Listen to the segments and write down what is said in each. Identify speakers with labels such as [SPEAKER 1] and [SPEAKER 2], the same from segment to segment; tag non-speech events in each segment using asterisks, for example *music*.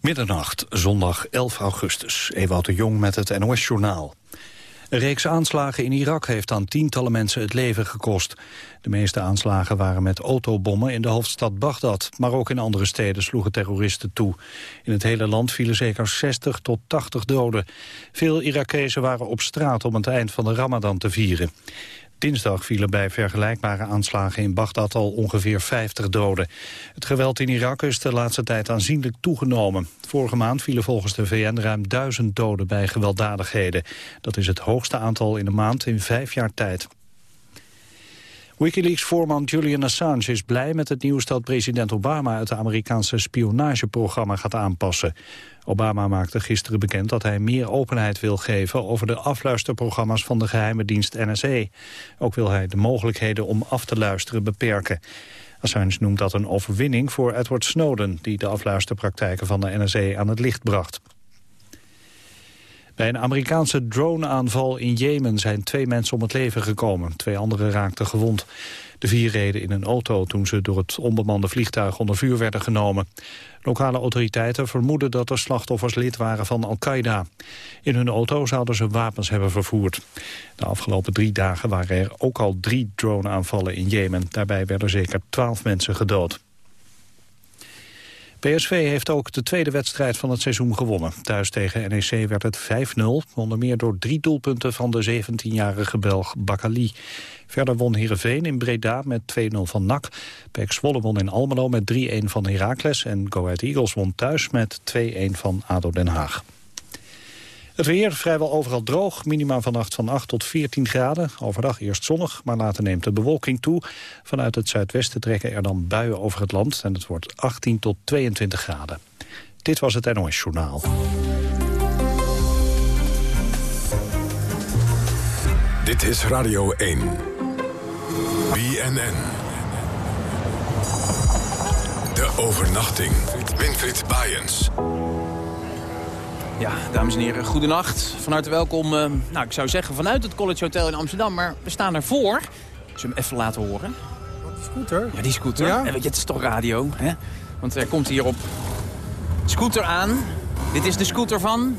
[SPEAKER 1] Middernacht, zondag 11 augustus. Ewout de Jong met het NOS-journaal. Een reeks aanslagen in Irak heeft aan tientallen mensen het leven gekost. De meeste aanslagen waren met autobommen in de hoofdstad Bagdad. Maar ook in andere steden sloegen terroristen toe. In het hele land vielen zeker 60 tot 80 doden. Veel Irakezen waren op straat om het eind van de Ramadan te vieren. Dinsdag vielen bij vergelijkbare aanslagen in Bagdad al ongeveer 50 doden. Het geweld in Irak is de laatste tijd aanzienlijk toegenomen. Vorige maand vielen volgens de VN ruim duizend doden bij gewelddadigheden. Dat is het hoogste aantal in een maand in vijf jaar tijd. Wikileaks-voorman Julian Assange is blij met het nieuws dat president Obama het Amerikaanse spionageprogramma gaat aanpassen. Obama maakte gisteren bekend dat hij meer openheid wil geven over de afluisterprogramma's van de geheime dienst NSA. Ook wil hij de mogelijkheden om af te luisteren beperken. Assange noemt dat een overwinning voor Edward Snowden, die de afluisterpraktijken van de NSA aan het licht bracht. Bij een Amerikaanse droneaanval in Jemen zijn twee mensen om het leven gekomen. Twee anderen raakten gewond. De vier reden in een auto toen ze door het onbemande vliegtuig onder vuur werden genomen. Lokale autoriteiten vermoeden dat de slachtoffers lid waren van Al-Qaeda. In hun auto zouden ze wapens hebben vervoerd. De afgelopen drie dagen waren er ook al drie droneaanvallen in Jemen. Daarbij werden zeker twaalf mensen gedood. PSV heeft ook de tweede wedstrijd van het seizoen gewonnen. Thuis tegen NEC werd het 5-0, onder meer door drie doelpunten van de 17-jarige Belg Bakali. Verder won Heerenveen in Breda met 2-0 van NAC. Pek Zwolle won in Almelo met 3-1 van Heracles en Go Ahead Eagles won thuis met 2-1 van ADO Den Haag. Het weer vrijwel overal droog. Minima vannacht van 8 tot 14 graden. Overdag eerst zonnig, maar later neemt de bewolking toe. Vanuit het zuidwesten trekken er dan buien over het land. En het wordt 18 tot 22 graden. Dit was het NOS Journaal.
[SPEAKER 2] Dit is Radio 1. BNN. De overnachting. Winfried Bajens.
[SPEAKER 3] Ja, dames en heren, goedenacht. Van harte welkom, uh, nou, ik zou zeggen vanuit het College Hotel in Amsterdam. Maar we staan ervoor. Ik zal hem even laten horen.
[SPEAKER 4] Die scooter?
[SPEAKER 3] Ja, die scooter. Ja? En weet je, het is toch radio, hè? Want er komt hier op scooter aan. Dit is de scooter van...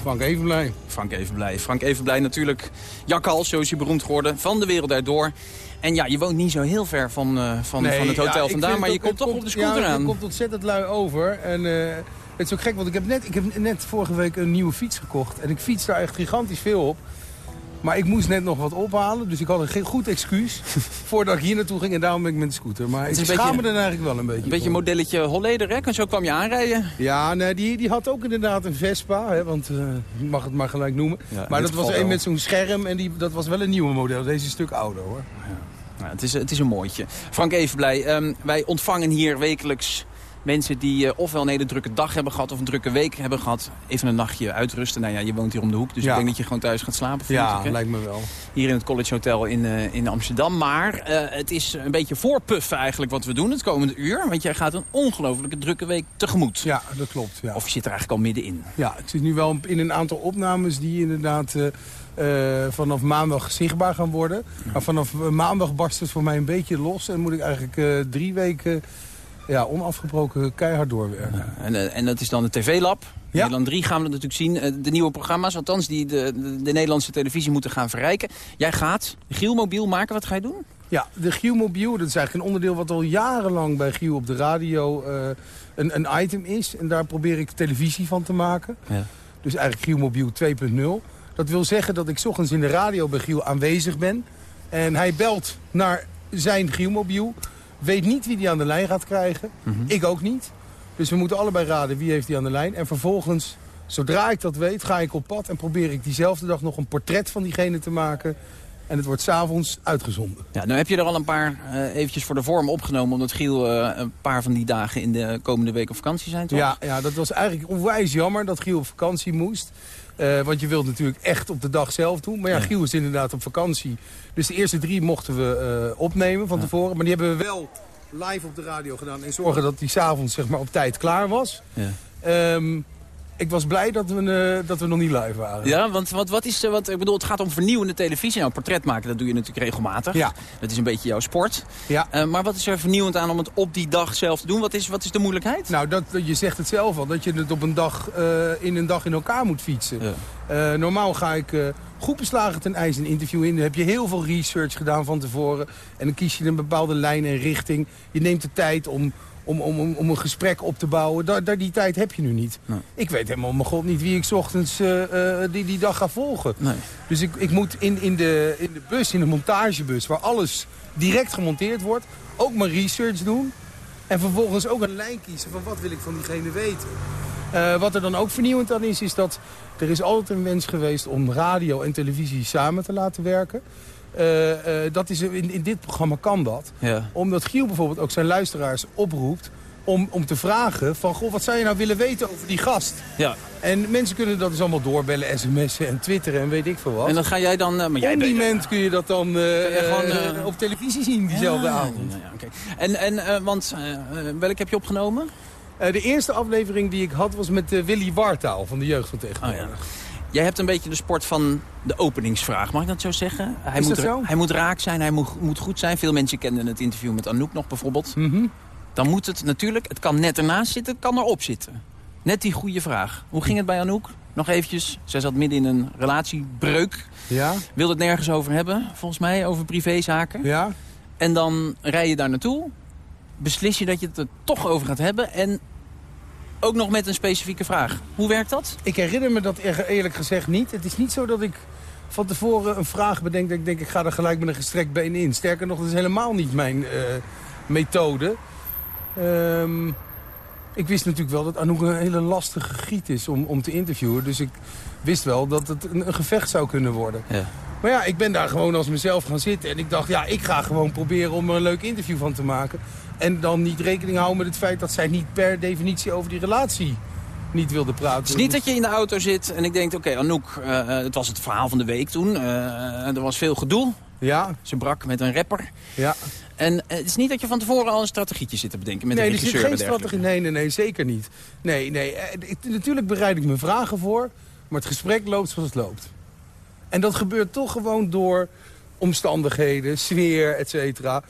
[SPEAKER 4] Frank Evenblij.
[SPEAKER 3] Frank Evenblij. Frank Evenblij natuurlijk. Jakhal, zo is hij beroemd geworden. Van de wereld daardoor. En ja, je woont niet zo heel ver van, uh, van, nee, van het hotel ja, vandaan. Maar je komt toch op de scooter
[SPEAKER 4] ja,
[SPEAKER 3] aan.
[SPEAKER 4] je komt ontzettend lui over. En... Uh, het is ook gek, want ik heb, net, ik heb net vorige week een nieuwe fiets gekocht. En ik fiets daar echt gigantisch veel op. Maar ik moest net nog wat ophalen, dus ik had een goed excuus *laughs* voordat ik hier naartoe ging. En daarom ben ik met de scooter. Maar ik schaam me er eigenlijk wel een beetje
[SPEAKER 3] Een beetje modelletje Holleder, hè? En zo kwam je aanrijden.
[SPEAKER 4] Ja, nee, die, die had ook inderdaad een Vespa, hè, want uh, ik mag het maar gelijk noemen. maar dat was een met zo'n scherm en die, dat was wel een nieuwe model. Deze is een stuk ouder, hoor. Ja.
[SPEAKER 3] Nou, het, is, het is een mooitje. Frank Evenblij, um, wij ontvangen hier wekelijks mensen die uh, ofwel een hele drukke dag hebben gehad... of een drukke week hebben gehad, even een nachtje uitrusten. Nou ja, je woont hier om de hoek, dus ik denk dat je gewoon thuis gaat slapen.
[SPEAKER 4] Ja, ik, lijkt me wel.
[SPEAKER 3] Hier in het College Hotel in, uh, in Amsterdam. Maar uh, het is een beetje voorpuffen eigenlijk wat we doen het komende uur. Want jij gaat een ongelofelijke drukke week tegemoet.
[SPEAKER 4] Ja, dat klopt. Ja.
[SPEAKER 3] Of je zit er eigenlijk al middenin.
[SPEAKER 4] Ja, ik zit nu wel in een aantal opnames die inderdaad... Uh, vanaf maandag zichtbaar gaan worden. Maar vanaf maandag barst het voor mij een beetje los. En moet ik eigenlijk uh, drie weken ja, onafgebroken keihard doorwerken. Ja,
[SPEAKER 3] en, eh, en dat is dan de TV-lab. Ja. Nederland 3 gaan we dat natuurlijk zien. Eh, de nieuwe programma's, althans, die de, de, de, Nederlandse televisie moeten gaan verrijken. Jij gaat Giel mobiel maken. Wat ga je doen?
[SPEAKER 4] Ja, de Giel mobiel, dat is eigenlijk een onderdeel wat al jarenlang bij Giel op de radio uh, een, een item is. En daar probeer ik televisie van te maken. Ja. Dus eigenlijk Giel mobiel 2.0. Dat wil zeggen dat ik ochtends in de radio bij Giel aanwezig ben. En hij belt naar zijn Giel mobiel. Weet niet wie die aan de lijn gaat krijgen. Mhm. Ik ook niet. Dus we moeten allebei raden wie heeft die aan de lijn. En vervolgens, zodra ik dat weet, ga ik op pad... en probeer ik diezelfde dag nog een portret van diegene te maken... En het wordt s'avonds uitgezonden.
[SPEAKER 3] Ja, nou heb je er al een paar uh, eventjes voor de vorm opgenomen... omdat Giel uh, een paar van die dagen in de komende week op vakantie zijn, toch?
[SPEAKER 4] Ja, ja dat was eigenlijk onwijs jammer dat Giel op vakantie moest. Uh, want je wilt natuurlijk echt op de dag zelf doen. Maar ja, Giel is inderdaad op vakantie. Dus de eerste drie mochten we uh, opnemen van tevoren. Maar die hebben we wel live op de radio gedaan. En zorgen dat die s'avonds zeg maar, op tijd klaar was. Ja. Um, ik was blij dat we, uh, dat we nog niet live waren.
[SPEAKER 3] Ja, want wat, wat is... Wat, ik bedoel, het gaat om vernieuwende televisie. Nou, portret maken, dat doe je natuurlijk regelmatig.
[SPEAKER 4] Ja.
[SPEAKER 3] Dat is een beetje jouw sport.
[SPEAKER 4] Ja.
[SPEAKER 3] Uh, maar wat is er vernieuwend aan om het op die dag zelf te doen? Wat is, wat is de moeilijkheid?
[SPEAKER 4] Nou, dat, je zegt het zelf al. Dat je het op een dag, uh, in een dag in elkaar moet fietsen. Ja. normaal ga ik goed beslagen ten ijs een interview in. Dan heb je heel veel research gedaan van tevoren. En dan kies je een bepaalde lijn en richting. Je neemt de tijd om om, om, om een gesprek op te bouwen. Daar, daar, die tijd heb je nu niet.
[SPEAKER 3] Nee.
[SPEAKER 4] Ik weet helemaal, mijn god, niet wie ik ochtends uh, uh, die, die dag ga volgen.
[SPEAKER 3] Nee.
[SPEAKER 4] Dus ik, ik moet in, in, de, in de bus, in de montagebus, waar alles direct gemonteerd wordt... ook mijn research doen. En vervolgens ook een lijn kiezen van wat wil ik van diegene weten. Uh, wat er dan ook vernieuwend aan is, is dat er is altijd een wens geweest om radio en televisie samen te laten werken. Uh, uh, dat is, in, in dit programma kan dat.
[SPEAKER 3] Ja.
[SPEAKER 4] Omdat Giel bijvoorbeeld ook zijn luisteraars oproept om, om te vragen van... Goh, wat zou je nou willen weten over die gast?
[SPEAKER 3] Ja.
[SPEAKER 4] En mensen kunnen dat dus allemaal doorbellen, sms'en en twitteren en weet ik veel wat.
[SPEAKER 3] En dan ga jij dan... Uh, maar jij
[SPEAKER 4] op die moment kun je dat dan
[SPEAKER 3] gewoon,
[SPEAKER 4] op televisie zien, diezelfde
[SPEAKER 3] ja,
[SPEAKER 4] avond.
[SPEAKER 3] Ja, okay. En, en want, welk heb je opgenomen?
[SPEAKER 4] De eerste aflevering die ik had was met Willy Wartaal van de Jeugd van Tegenwoordig.
[SPEAKER 3] Oh, ja. Jij hebt een beetje de sport van de openingsvraag, mag ik dat zo zeggen? Hij,
[SPEAKER 4] Is
[SPEAKER 3] moet,
[SPEAKER 4] zo?
[SPEAKER 3] hij moet raak zijn, hij moet, moet goed zijn. Veel mensen kennen het interview met Anouk nog bijvoorbeeld.
[SPEAKER 4] Mm -hmm.
[SPEAKER 3] Dan moet het natuurlijk, het kan net ernaast zitten, het kan erop zitten. Net die goede vraag. Hoe ging het bij Anouk? Nog eventjes, zij zat midden in een relatiebreuk.
[SPEAKER 4] Ja?
[SPEAKER 3] Wilde het nergens over hebben, volgens mij, over privézaken.
[SPEAKER 4] Ja?
[SPEAKER 3] En dan rij je daar naartoe. Beslis je dat je het er toch over gaat hebben. En ook nog met een specifieke vraag. Hoe werkt dat?
[SPEAKER 4] Ik herinner me dat eerlijk gezegd niet. Het is niet zo dat ik van tevoren een vraag bedenk... dat ik denk, ik ga er gelijk met een gestrekt been in. Sterker nog, dat is helemaal niet mijn uh, methode. Um, ik wist natuurlijk wel dat Anouk een hele lastige giet is om, om te interviewen. Dus ik wist wel dat het een, een gevecht zou kunnen worden.
[SPEAKER 3] Ja.
[SPEAKER 4] Maar ja, ik ben daar gewoon als mezelf gaan zitten. En ik dacht, ja, ik ga gewoon proberen om er een leuk interview van te maken. En dan niet rekening houden met het feit dat zij niet per definitie over die relatie niet wilde praten.
[SPEAKER 3] Het is niet dat je in de auto zit en ik denk, oké, okay, Anouk, uh, het was het verhaal van de week toen. Uh, er was veel gedoe.
[SPEAKER 4] Ja.
[SPEAKER 3] Ze brak met een rapper.
[SPEAKER 4] Ja.
[SPEAKER 3] En het is niet dat je van tevoren al een strategietje zit te bedenken met
[SPEAKER 4] nee,
[SPEAKER 3] de regisseur.
[SPEAKER 4] Nee, er zit geen strategie. Nee, nee, nee, zeker niet. Nee, nee. Ik, natuurlijk bereid ik mijn vragen voor, maar het gesprek loopt zoals het loopt. En dat gebeurt toch gewoon door omstandigheden, sfeer, et cetera.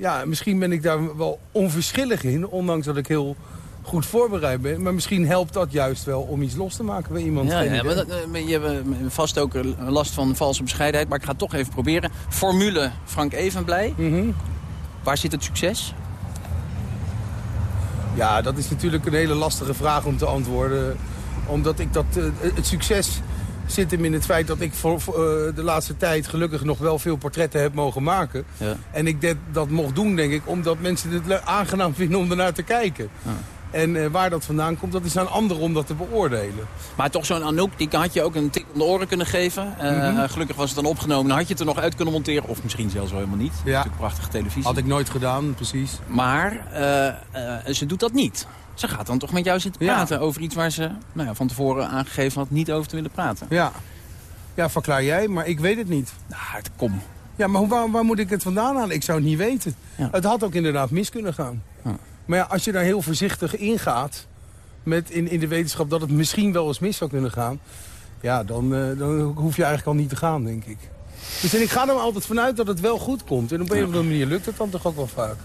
[SPEAKER 4] Ja, misschien ben ik daar wel onverschillig in, ondanks dat ik heel goed voorbereid ben. Maar misschien helpt dat juist wel om iets los te maken bij iemand.
[SPEAKER 3] Ja, ja maar dat, uh, je hebt vast ook last van valse bescheidenheid, maar ik ga het toch even proberen. Formule Frank Evenblij.
[SPEAKER 4] Mm -hmm.
[SPEAKER 3] Waar zit het succes?
[SPEAKER 4] Ja, dat is natuurlijk een hele lastige vraag om te antwoorden. Omdat ik dat, uh, het succes zit hem in het feit dat ik voor, voor uh, de laatste tijd gelukkig nog wel veel portretten heb mogen maken.
[SPEAKER 3] Ja.
[SPEAKER 4] En ik dat, dat mocht doen, denk ik, omdat mensen het aangenaam *laughs* vinden om ernaar te kijken.
[SPEAKER 3] Ja.
[SPEAKER 4] En uh, waar dat vandaan komt, dat is aan anderen om dat te beoordelen.
[SPEAKER 3] Maar toch zo'n Anouk, die had je ook een tik om de oren kunnen geven. Uh,
[SPEAKER 4] Mhm.
[SPEAKER 3] mm -hmm. Gelukkig was het dan opgenomen. Dan had je het er nog uit kunnen monteren. Of misschien zelfs wel helemaal niet.
[SPEAKER 4] Ja.
[SPEAKER 3] Natuurlijk prachtige televisie.
[SPEAKER 4] Had ik nooit gedaan, precies.
[SPEAKER 3] Maar uh, ze doet dat niet. Ze gaat dan toch met jou zitten praten ja. over iets waar ze nou ja, van tevoren aangegeven had niet over te willen praten.
[SPEAKER 4] Ja. Ja, verklaar jij, maar ik weet het niet.
[SPEAKER 3] Nou, kom.
[SPEAKER 4] Ja, maar waar, waar moet ik het vandaan halen? Ik zou het niet weten.
[SPEAKER 3] Ja.
[SPEAKER 4] Het had ook inderdaad mis kunnen gaan. Maar ja, als je daar heel voorzichtig ingaat... Met in, in de wetenschap dat het misschien wel eens mis zou kunnen gaan... ja, dan, uh, dan hoef je eigenlijk al niet te gaan, denk ik. Dus en ik ga er altijd vanuit dat het wel goed komt. En op een of andere manier lukt het dan toch ook wel vaak.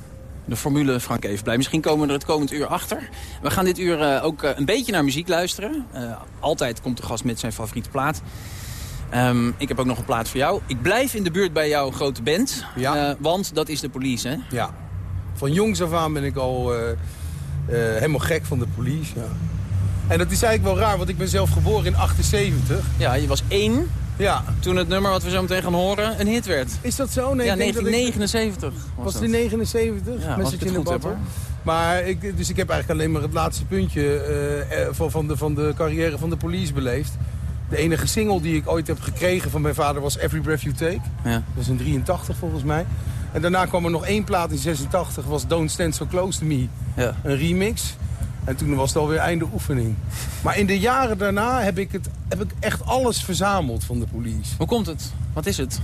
[SPEAKER 3] De formule Frank Evenblij. Misschien komen we er het komend uur achter. We gaan dit uur uh, ook uh, een beetje naar muziek luisteren. altijd komt de gast met zijn favoriete plaat. Um, ik heb ook nog een plaat voor jou. Ik blijf in de buurt bij jouw grote band.
[SPEAKER 4] Ja.
[SPEAKER 3] Want dat is de police, hè?
[SPEAKER 4] Ja. Van jongs af aan ben ik al helemaal gek van de police, ja. En dat is eigenlijk wel raar, want ik ben zelf geboren in 78.
[SPEAKER 3] Ja, je was één
[SPEAKER 4] ja.
[SPEAKER 3] toen het nummer wat we zo meteen gaan horen een hit werd.
[SPEAKER 4] Is dat zo? Nee,
[SPEAKER 3] ja,
[SPEAKER 4] ik denk
[SPEAKER 3] 1979
[SPEAKER 4] ik...
[SPEAKER 3] was,
[SPEAKER 4] was het in 79?
[SPEAKER 3] Ja,
[SPEAKER 4] Met in de. Maar ik, dus ik heb eigenlijk alleen maar het laatste puntje uh, van, van, de, van de carrière van de police beleefd. De enige single die ik ooit heb gekregen van mijn vader was Every Breath You Take.
[SPEAKER 3] Ja.
[SPEAKER 4] Dat was in 83 volgens mij. En daarna kwam er nog één plaat in 86, was Don't Stand So Close To Me.
[SPEAKER 3] Ja.
[SPEAKER 4] Een remix. En toen was het alweer einde oefening. Maar in de jaren daarna heb ik, het, heb ik echt alles verzameld van de police.
[SPEAKER 3] Hoe komt het? Wat is het?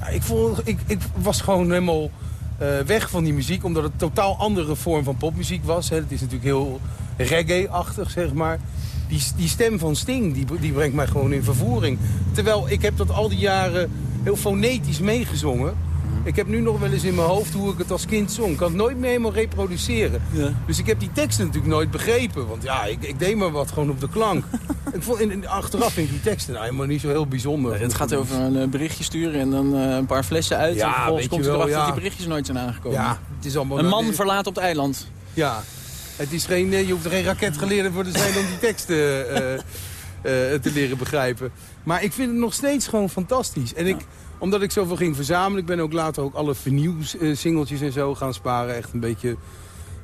[SPEAKER 4] Ja, ik, voel, ik, ik was gewoon helemaal uh, weg van die muziek, omdat het een totaal andere vorm van popmuziek was. Hè. Het is natuurlijk heel reggae-achtig, zeg maar. die, die stem van Sting, die, die brengt mij gewoon in vervoering. Terwijl ik heb dat al die jaren heel fonetisch meegezongen. Ik heb nu nog wel eens in mijn hoofd hoe ik het als kind zong. Ik kan het nooit meer helemaal reproduceren. Ja. Dus ik heb die teksten natuurlijk nooit begrepen. Want ja, ik, ik deed maar wat gewoon op de klank. *laughs* ik vond, in, achteraf vind ik die teksten nou helemaal niet zo heel bijzonder.
[SPEAKER 5] het gaat over een eh, berichtje sturen en dan uh, een paar flessen uit. Ja, en vervolgens komt wel, erachter ja. dat die berichtjes nooit zijn aangekomen. Ja, het is allemaal... Een man verlaat op het eiland.
[SPEAKER 4] Ja, het is geen, eh, je hoeft er geen raketgeleerde voor te zijn om die teksten te leren begrijpen. Maar ik vind het nog steeds gewoon fantastisch. En ik omdat ik zoveel ging verzamelen. Ik ben ook later ook alle vernieuwsingeltjes en zo gaan sparen. Echt een beetje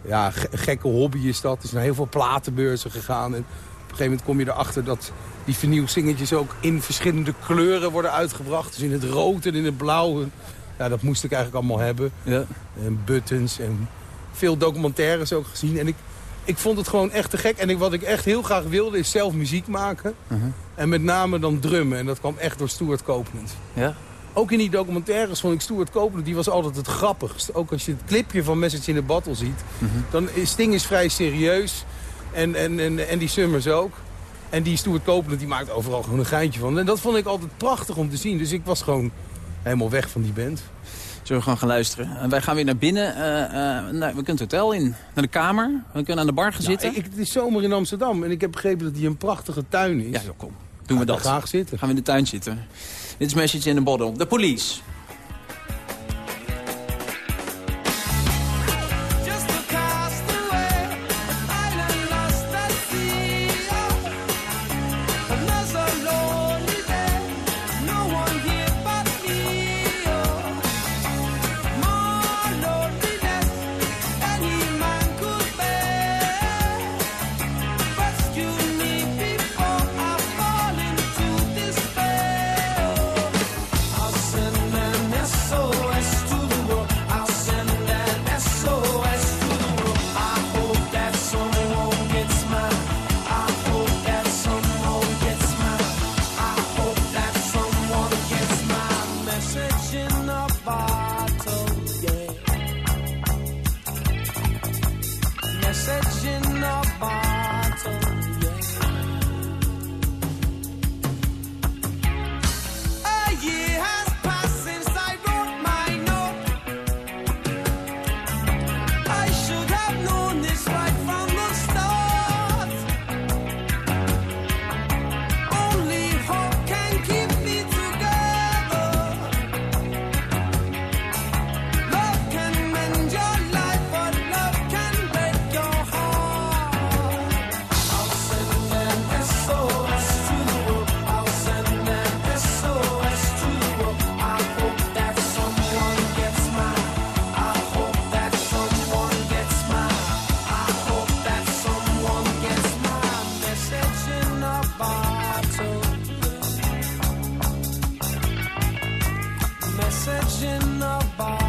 [SPEAKER 4] ja, gekke hobby is dat. Er zijn heel veel platenbeurzen gegaan. En op een gegeven moment kom je erachter dat die vernieuwsingeltjes ook in verschillende kleuren worden uitgebracht. Dus in het rood en in het blauw. Ja, dat moest ik eigenlijk allemaal hebben. Ja. En buttons en veel documentaires ook gezien. En ik, ik vond het gewoon echt te gek. En ik, wat ik echt heel graag wilde is zelf muziek maken. Uh En met name dan drummen. En dat kwam echt door Stuart Copeland. Ja? Ook in die documentaires vond ik Stuart Copeland, die was altijd het grappigst. Ook als je het clipje van Message in the Battle ziet. Mm Dan is Sting is vrij serieus. En, en, en, en die Summers ook. En die Stuart Copeland die maakt overal gewoon een geintje van. En dat vond ik altijd prachtig om te zien. Dus ik was gewoon helemaal weg van die band.
[SPEAKER 5] Zullen we gewoon gaan luisteren? En wij gaan weer naar binnen. Uh, uh, nou, we kunnen het hotel in, naar de kamer. We kunnen aan de bar gaan zitten.
[SPEAKER 4] Ik, het is zomer in Amsterdam en ik heb begrepen dat hier een prachtige tuin is.
[SPEAKER 5] Ja, joh, kom. Doen we dat.
[SPEAKER 4] graag zitten.
[SPEAKER 5] Gaan we in de tuin zitten. Dit is Message in a Bottle. The Police.
[SPEAKER 3] message in a box.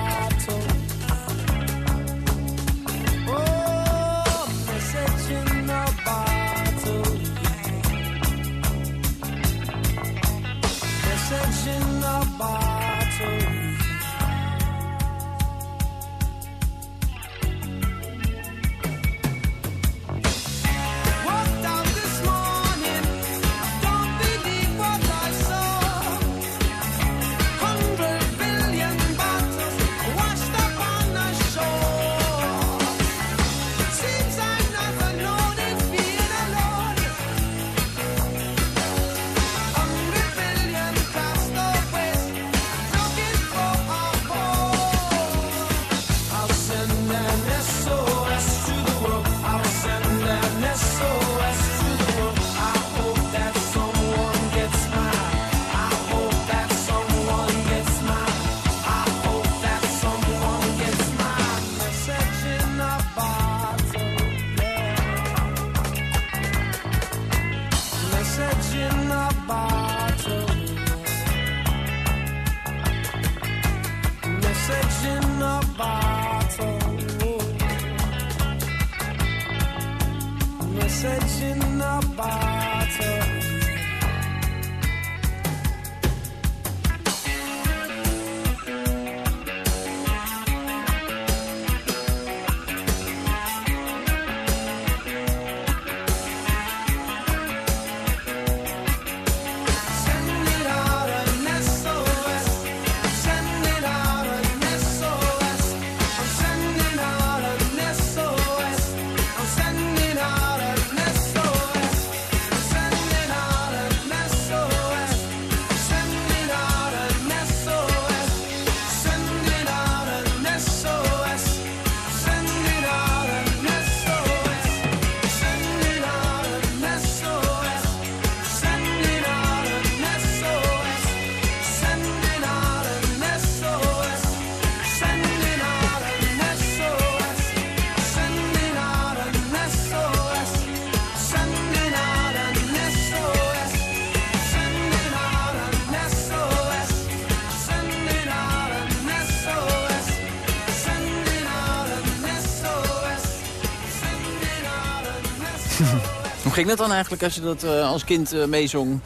[SPEAKER 3] Ging dat dan eigenlijk als je dat als kind meezong?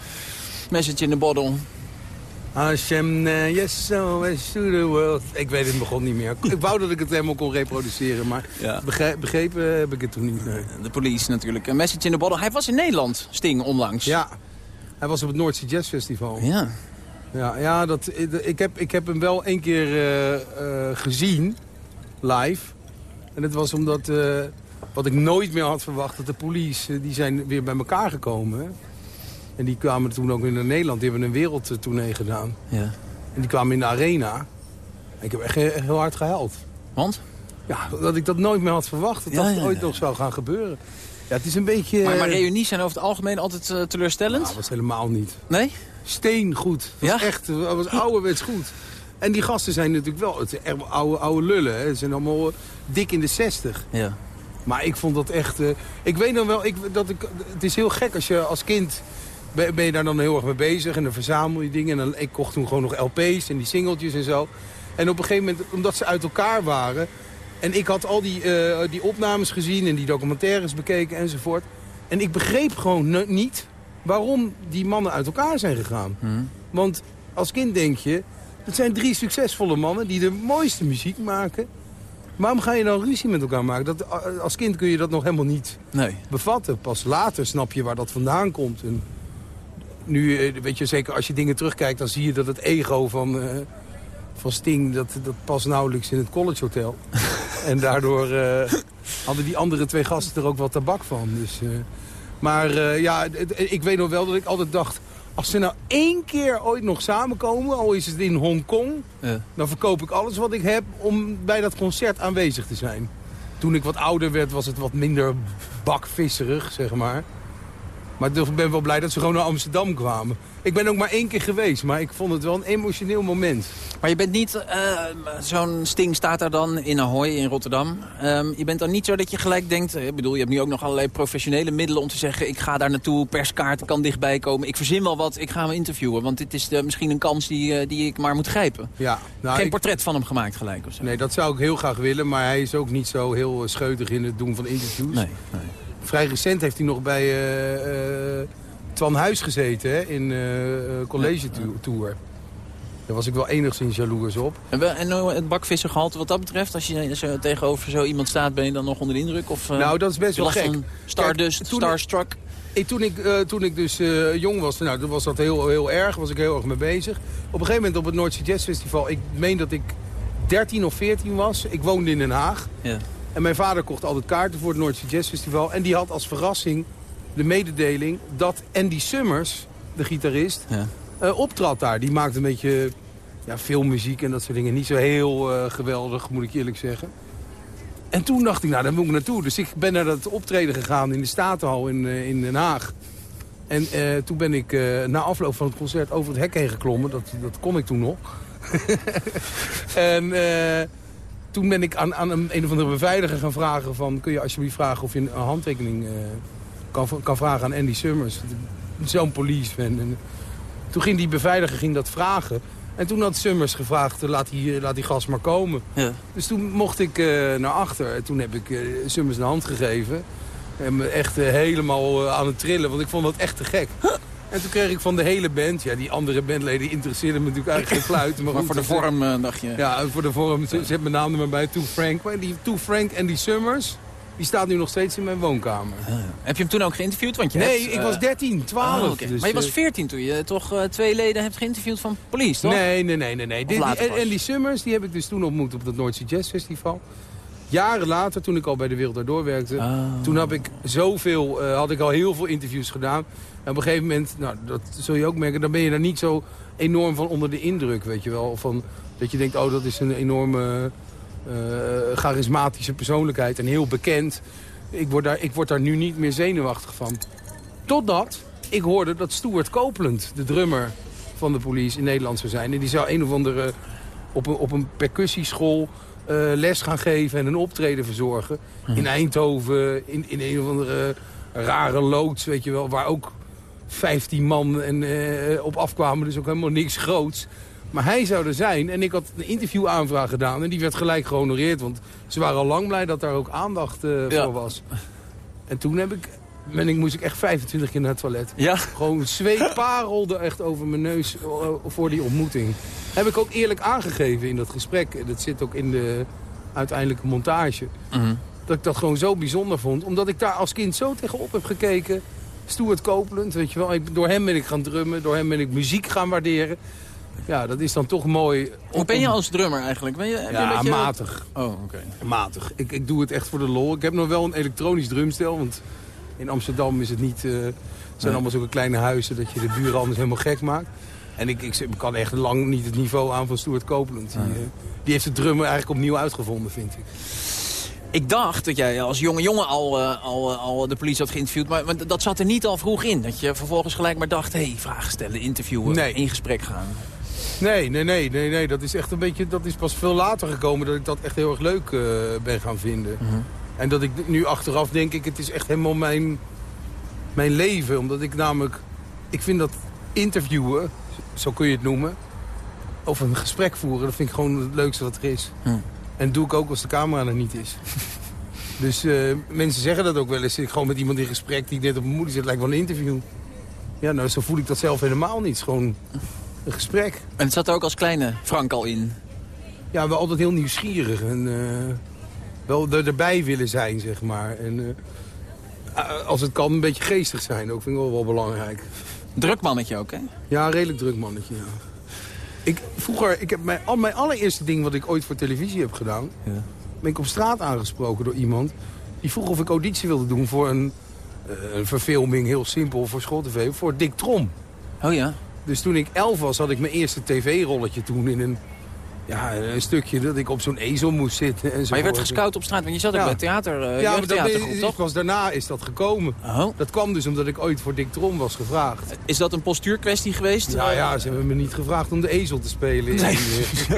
[SPEAKER 3] Message in the bottle.
[SPEAKER 4] Hashem, yes, so to the world. Ik weet het begon niet meer. Ik wou dat ik het helemaal kon reproduceren, maar ja. begrepen heb ik het toen niet.
[SPEAKER 3] De police natuurlijk. Een message in the bottle. Hij was in Nederland, Sting, onlangs.
[SPEAKER 4] Ja, hij was op het Noordse Jazz Festival.
[SPEAKER 3] Ja.
[SPEAKER 4] Ja, ja dat, ik, heb, ik heb hem wel één keer uh, uh, gezien, live. En het was omdat, uh, wat ik nooit meer had verwacht, dat de police, die zijn weer bij elkaar gekomen. En die kwamen toen ook weer naar Nederland. Die hebben een wereldtournee gedaan. Ja. En die kwamen in de arena. ik heb echt heel hard gehuild.
[SPEAKER 3] Want?
[SPEAKER 4] Ja, dat ik dat nooit meer had verwacht. Dat dat ooit nog zou gaan gebeuren. Ja, het is een beetje...
[SPEAKER 3] Maar, maar reunies zijn over het algemeen altijd uh, teleurstellend?
[SPEAKER 4] dat was helemaal niet.
[SPEAKER 3] Nee?
[SPEAKER 4] Steen goed. Dat was echt, dat was ouderwets goed. En die gasten zijn natuurlijk wel het oude, oude lullen. Hè. Ze zijn allemaal eh, dik in de zestig.
[SPEAKER 3] Ja.
[SPEAKER 4] Maar ik vond dat echt... Uh, ik weet nog wel, ik, dat ik, het is heel gek als je als kind ben je daar dan heel erg mee bezig. En dan verzamel je dingen. En dan, ik kocht toen gewoon nog LP's en die singeltjes en zo. En op een gegeven moment, omdat ze uit elkaar waren... en ik had al die, uh, die opnames gezien en die documentaires bekeken enzovoort... en ik begreep gewoon niet waarom die mannen uit elkaar zijn gegaan. Hmm. Want als kind denk je, het zijn drie succesvolle mannen... die de mooiste muziek maken... Waarom ga je dan ruzie met elkaar maken? Dat, als kind kun je dat nog helemaal niet
[SPEAKER 3] nee.
[SPEAKER 4] bevatten. Pas later snap je waar dat vandaan komt. En nu, eh, weet je, zeker als je dingen terugkijkt... dan zie je dat het ego van, uh, van Sting... Dat, dat past nauwelijks in het College Hotel. *laughs* en daardoor uh, hadden die andere twee gasten er ook wat tabak van. Dus, uh, maar ja, ik weet nog wel dat ik altijd dacht... als ze nou één keer ooit nog samenkomen... al is het in Hongkong... Ja. dan verkoop ik alles wat ik heb om bij dat concert aanwezig te zijn. Toen ik wat ouder werd was het wat minder bakvisserig, zeg maar. Maar ik ben wel blij dat ze gewoon naar Amsterdam kwamen. Ik ben ook maar één keer geweest, maar ik vond het wel een emotioneel moment.
[SPEAKER 3] Maar je bent niet, uh, zo'n Sting staat daar dan in Ahoy in Rotterdam. Um, je bent dan niet zo dat je gelijk denkt, eh, ik bedoel, je hebt nu ook nog allerlei professionele middelen om te zeggen... ik ga daar naartoe, perskaarten kan dichtbij komen, ik verzin wel wat, ik ga hem interviewen. Want dit is de, misschien een kans die, uh, die ik maar moet grijpen.
[SPEAKER 4] Ja,
[SPEAKER 3] nou, Geen portret van hem gemaakt gelijk of zo.
[SPEAKER 4] Nee, dat zou ik heel graag willen, maar hij is ook niet zo heel scheutig in het doen van interviews.
[SPEAKER 3] Nee, nee.
[SPEAKER 4] Vrij recent heeft hij nog bij uh, Twan Huis gezeten hè, in uh, College Tour. Daar was ik wel enigszins jaloers op.
[SPEAKER 3] En, en het bakvissergehalte wat dat betreft? Als je zo tegenover zo iemand staat, ben je dan nog onder de indruk? Of,
[SPEAKER 4] nou, dat is best wel gek.
[SPEAKER 3] Stardust, Kijk, Starstruck?
[SPEAKER 4] Ik, toen, ik, uh, toen ik dus uh, jong was, nou, toen was dat heel, heel erg. was ik heel erg mee bezig. Op een gegeven moment op het Noordse Jazz Festival... ik meen dat ik 13 of 14 was. Ik woonde in Den Haag. Ja. En mijn vader kocht altijd kaarten voor het Noordse Jazz Festival. En die had als verrassing de mededeling dat Andy Summers, de gitarist, ja. uh, optrad daar. Die maakte een beetje ja, filmmuziek en dat soort dingen. Niet zo heel uh, geweldig, moet ik eerlijk zeggen. En toen dacht ik, nou, daar moet ik naartoe. Dus ik ben naar dat optreden gegaan in de Statenhal in, uh, in Den Haag. En toen ben ik na afloop van het concert over het hek heen geklommen. Dat, dat kon ik toen nog. *laughs* en toen ben ik aan, aan een, een of andere beveiliger gaan vragen van... kun je alsjeblieft vragen of je een handtekening uh, kan, kan vragen aan Andy Summers. Zo'n police fan. En toen ging die beveiliger ging dat vragen. En toen had Summers gevraagd, laat die, laat die gast maar komen. Ja. Dus toen mocht ik uh, naar achter. En toen heb ik uh, Summers een hand gegeven. En me echt helemaal aan het trillen, want ik vond dat echt te gek. En toen kreeg ik van de hele band... Ja, die andere bandleden interesseerden me natuurlijk eigenlijk geen fluit.
[SPEAKER 3] Maar, *laughs* voor de vorm uh, dacht je?
[SPEAKER 4] Ja, voor de vorm. Ze, ze hebben mijn naam er maar bij, Too Frank. Maar die Too Frank en die Summers... Die staat nu nog steeds in mijn woonkamer.
[SPEAKER 3] Uh, heb je hem toen ook geïnterviewd? Want je
[SPEAKER 4] nee,
[SPEAKER 3] hebt,
[SPEAKER 4] ik was 13, 12. Oh,
[SPEAKER 3] dus, maar je was 14 toen je toch uh, twee leden hebt geïnterviewd van Police, toch?
[SPEAKER 4] Nee, nee, nee. nee, nee. Die, en, en, die Summers die heb ik dus toen ontmoet op het Noordse Jazz Festival. Jaren later, toen ik al bij de Wereld Daardoor werkte... Ah. toen heb ik zoveel, uh, had ik al heel veel interviews gedaan. En op een gegeven moment, nou, dat zul je ook merken... dan ben je daar niet zo enorm van onder de indruk, weet je wel. Van, dat je denkt, oh, dat is een enorme uh, charismatische persoonlijkheid en heel bekend. Ik word, daar, ik word daar nu niet meer zenuwachtig van. Totdat ik hoorde dat Stuart Copeland, de drummer van de police in Nederland zou zijn. En die zou een of andere op een, op een percussieschool uh, les gaan geven en een optreden verzorgen. Hm. In Eindhoven, in, in een of andere rare loods, weet je wel, waar ook 15 man en, uh, op afkwamen. Dus ook helemaal niks groots. Maar hij zou er zijn en ik had een interviewaanvraag gedaan en die werd gelijk gehonoreerd. Want ze waren al lang blij dat daar ook aandacht uh, voor was. En toen heb ik ben ik, moest ik echt 25 keer naar het toilet.
[SPEAKER 3] Ja?
[SPEAKER 4] Gewoon zweet *laughs* parelde echt over mijn neus voor die ontmoeting. Heb ik ook eerlijk aangegeven in dat gesprek. Dat zit ook in de uiteindelijke montage. Mhm. Dat ik dat gewoon zo bijzonder vond. Omdat ik daar als kind zo tegenop heb gekeken. Stuart Copeland, weet je wel. door hem ben ik gaan drummen. Door hem ben ik muziek gaan waarderen. Ja, dat is dan toch mooi.
[SPEAKER 3] Hoe ben je als drummer eigenlijk? Ben je, heb
[SPEAKER 4] ja,
[SPEAKER 3] je
[SPEAKER 4] een beetje... matig.
[SPEAKER 3] Oh, oké.
[SPEAKER 4] Matig. Ik, ik doe het echt voor de lol. Ik heb nog wel een elektronisch drumstel, want in Amsterdam is het niet... Uh, het zijn allemaal zulke kleine huizen dat je de buren anders helemaal gek maakt. En ik, ik, kan echt lang niet het niveau aan van Stuart Copeland. Die, uh, die heeft het drummen eigenlijk opnieuw uitgevonden, vind ik.
[SPEAKER 3] Ik dacht dat jij als jonge jongen al, uh, al, al de politie had geïnterviewd. Maar, maar, dat zat er niet al vroeg in. Dat je vervolgens gelijk maar dacht, hé, hey, vragen stellen, interviewen, nee. in gesprek gaan.
[SPEAKER 4] Nee, nee, nee, nee, nee. Dat is echt een beetje, dat is pas veel later gekomen dat ik dat echt heel erg leuk uh, ben gaan vinden. Mhm. En dat ik nu achteraf denk ik, het is echt helemaal mijn, mijn leven. Omdat ik namelijk, ik vind dat interviewen, zo kun je het noemen, of een gesprek voeren, dat vind ik gewoon het leukste wat er is. Mhm. En dat doe ik ook als de camera er niet is. *laughs* dus uh, mensen zeggen dat ook wel eens. Ik gewoon met iemand in gesprek die net op mijn moeder zit, lijkt wel een interview. Ja, nou, zo voel ik dat zelf helemaal niet. Het is gewoon een gesprek.
[SPEAKER 3] En het zat er ook als kleine Frank al in?
[SPEAKER 4] Ja, we altijd heel nieuwsgierig en uh, wel er, erbij willen zijn, zeg maar. En uh, als het kan, een beetje geestig zijn ook, vind ik wel, wel belangrijk.
[SPEAKER 3] Druk mannetje ook, hè?
[SPEAKER 4] Ja, redelijk druk mannetje, ja. Ik, vroeger, ik heb mijn, al mijn allereerste ding wat ik ooit voor televisie heb gedaan... Ja. ben ik op straat aangesproken door iemand... die vroeg of ik auditie wilde doen voor een, uh, een verfilming, heel simpel, voor schooltv... voor Dick Trom.
[SPEAKER 3] Oh ja?
[SPEAKER 4] Dus toen ik elf was, had ik mijn eerste tv-rolletje toen in een ja, een stukje dat ik op zo'n ezel moest zitten. En zo
[SPEAKER 3] maar je werd gescout op straat, want je zat ook bij theater. Uh, ja, maar dat, toch?
[SPEAKER 4] daarna is dat gekomen. Oh. Dat kwam dus omdat ik ooit voor Dick Trom was gevraagd.
[SPEAKER 3] Is dat een postuurkwestie geweest?
[SPEAKER 4] Nou ja, ze hebben me niet gevraagd om de ezel te spelen. Nee.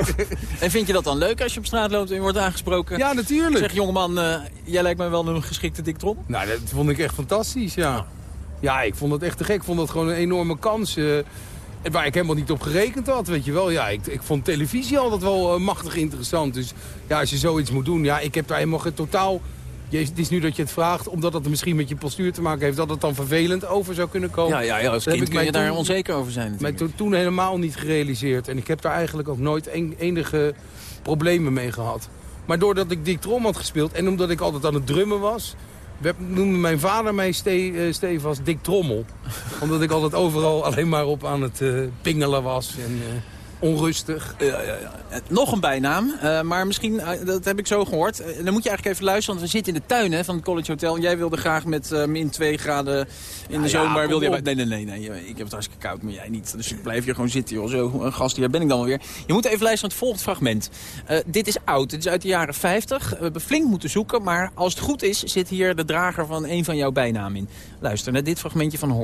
[SPEAKER 4] *laughs*
[SPEAKER 3] en vind je dat dan leuk als je op straat loopt en je wordt aangesproken?
[SPEAKER 4] Ja, natuurlijk.
[SPEAKER 3] Zeg, jongeman, uh, jij lijkt me wel een geschikte Dick Trom.
[SPEAKER 4] Nou, dat vond ik echt fantastisch, ja. Ja, ik vond het echt te gek. Ik vond dat gewoon een enorme kans. Uh, Waar ik helemaal niet op gerekend had, weet je wel. Ja, ik, ik vond televisie altijd wel uh, machtig interessant. Dus ja, als je zoiets moet doen, ja, ik heb daar helemaal geen totaal... Het is nu dat je het vraagt, omdat het misschien met je postuur te maken heeft... dat het dan vervelend over zou kunnen komen.
[SPEAKER 3] Ja, ja, ja als kind kun je daar onzeker over zijn
[SPEAKER 4] natuurlijk. Mij toen helemaal niet gerealiseerd. En ik heb daar eigenlijk ook nooit enige problemen mee gehad. Maar doordat ik Dick Trom had gespeeld en omdat ik altijd aan het drummen was noemde mijn vader mij ste uh, als Dick Trommel. *laughs* Omdat ik altijd overal alleen maar op aan het uh, pingelen was. En, uh, onrustig. Ja, ja,
[SPEAKER 3] ja. Eh, nog een bijnaam, uh, maar misschien, uh, dat heb ik zo gehoord. dan moet je eigenlijk even luisteren, want we zitten in de tuin hè, van het College Hotel. Jij wilde graag met min 2 graden in de zomer. Wilde nee, nee, nee, nee, ik heb het hartstikke koud, maar jij niet. Dus ik blijf hier gewoon zitten, joh. Zo, een gast, hier ben ik dan wel weer. Je moet even luisteren naar het volgende fragment. dit is oud, dit is uit de jaren 50. We hebben flink moeten zoeken, maar als het goed is, zit hier de drager van een van jouw bijnamen in. Luister naar dit fragmentje van een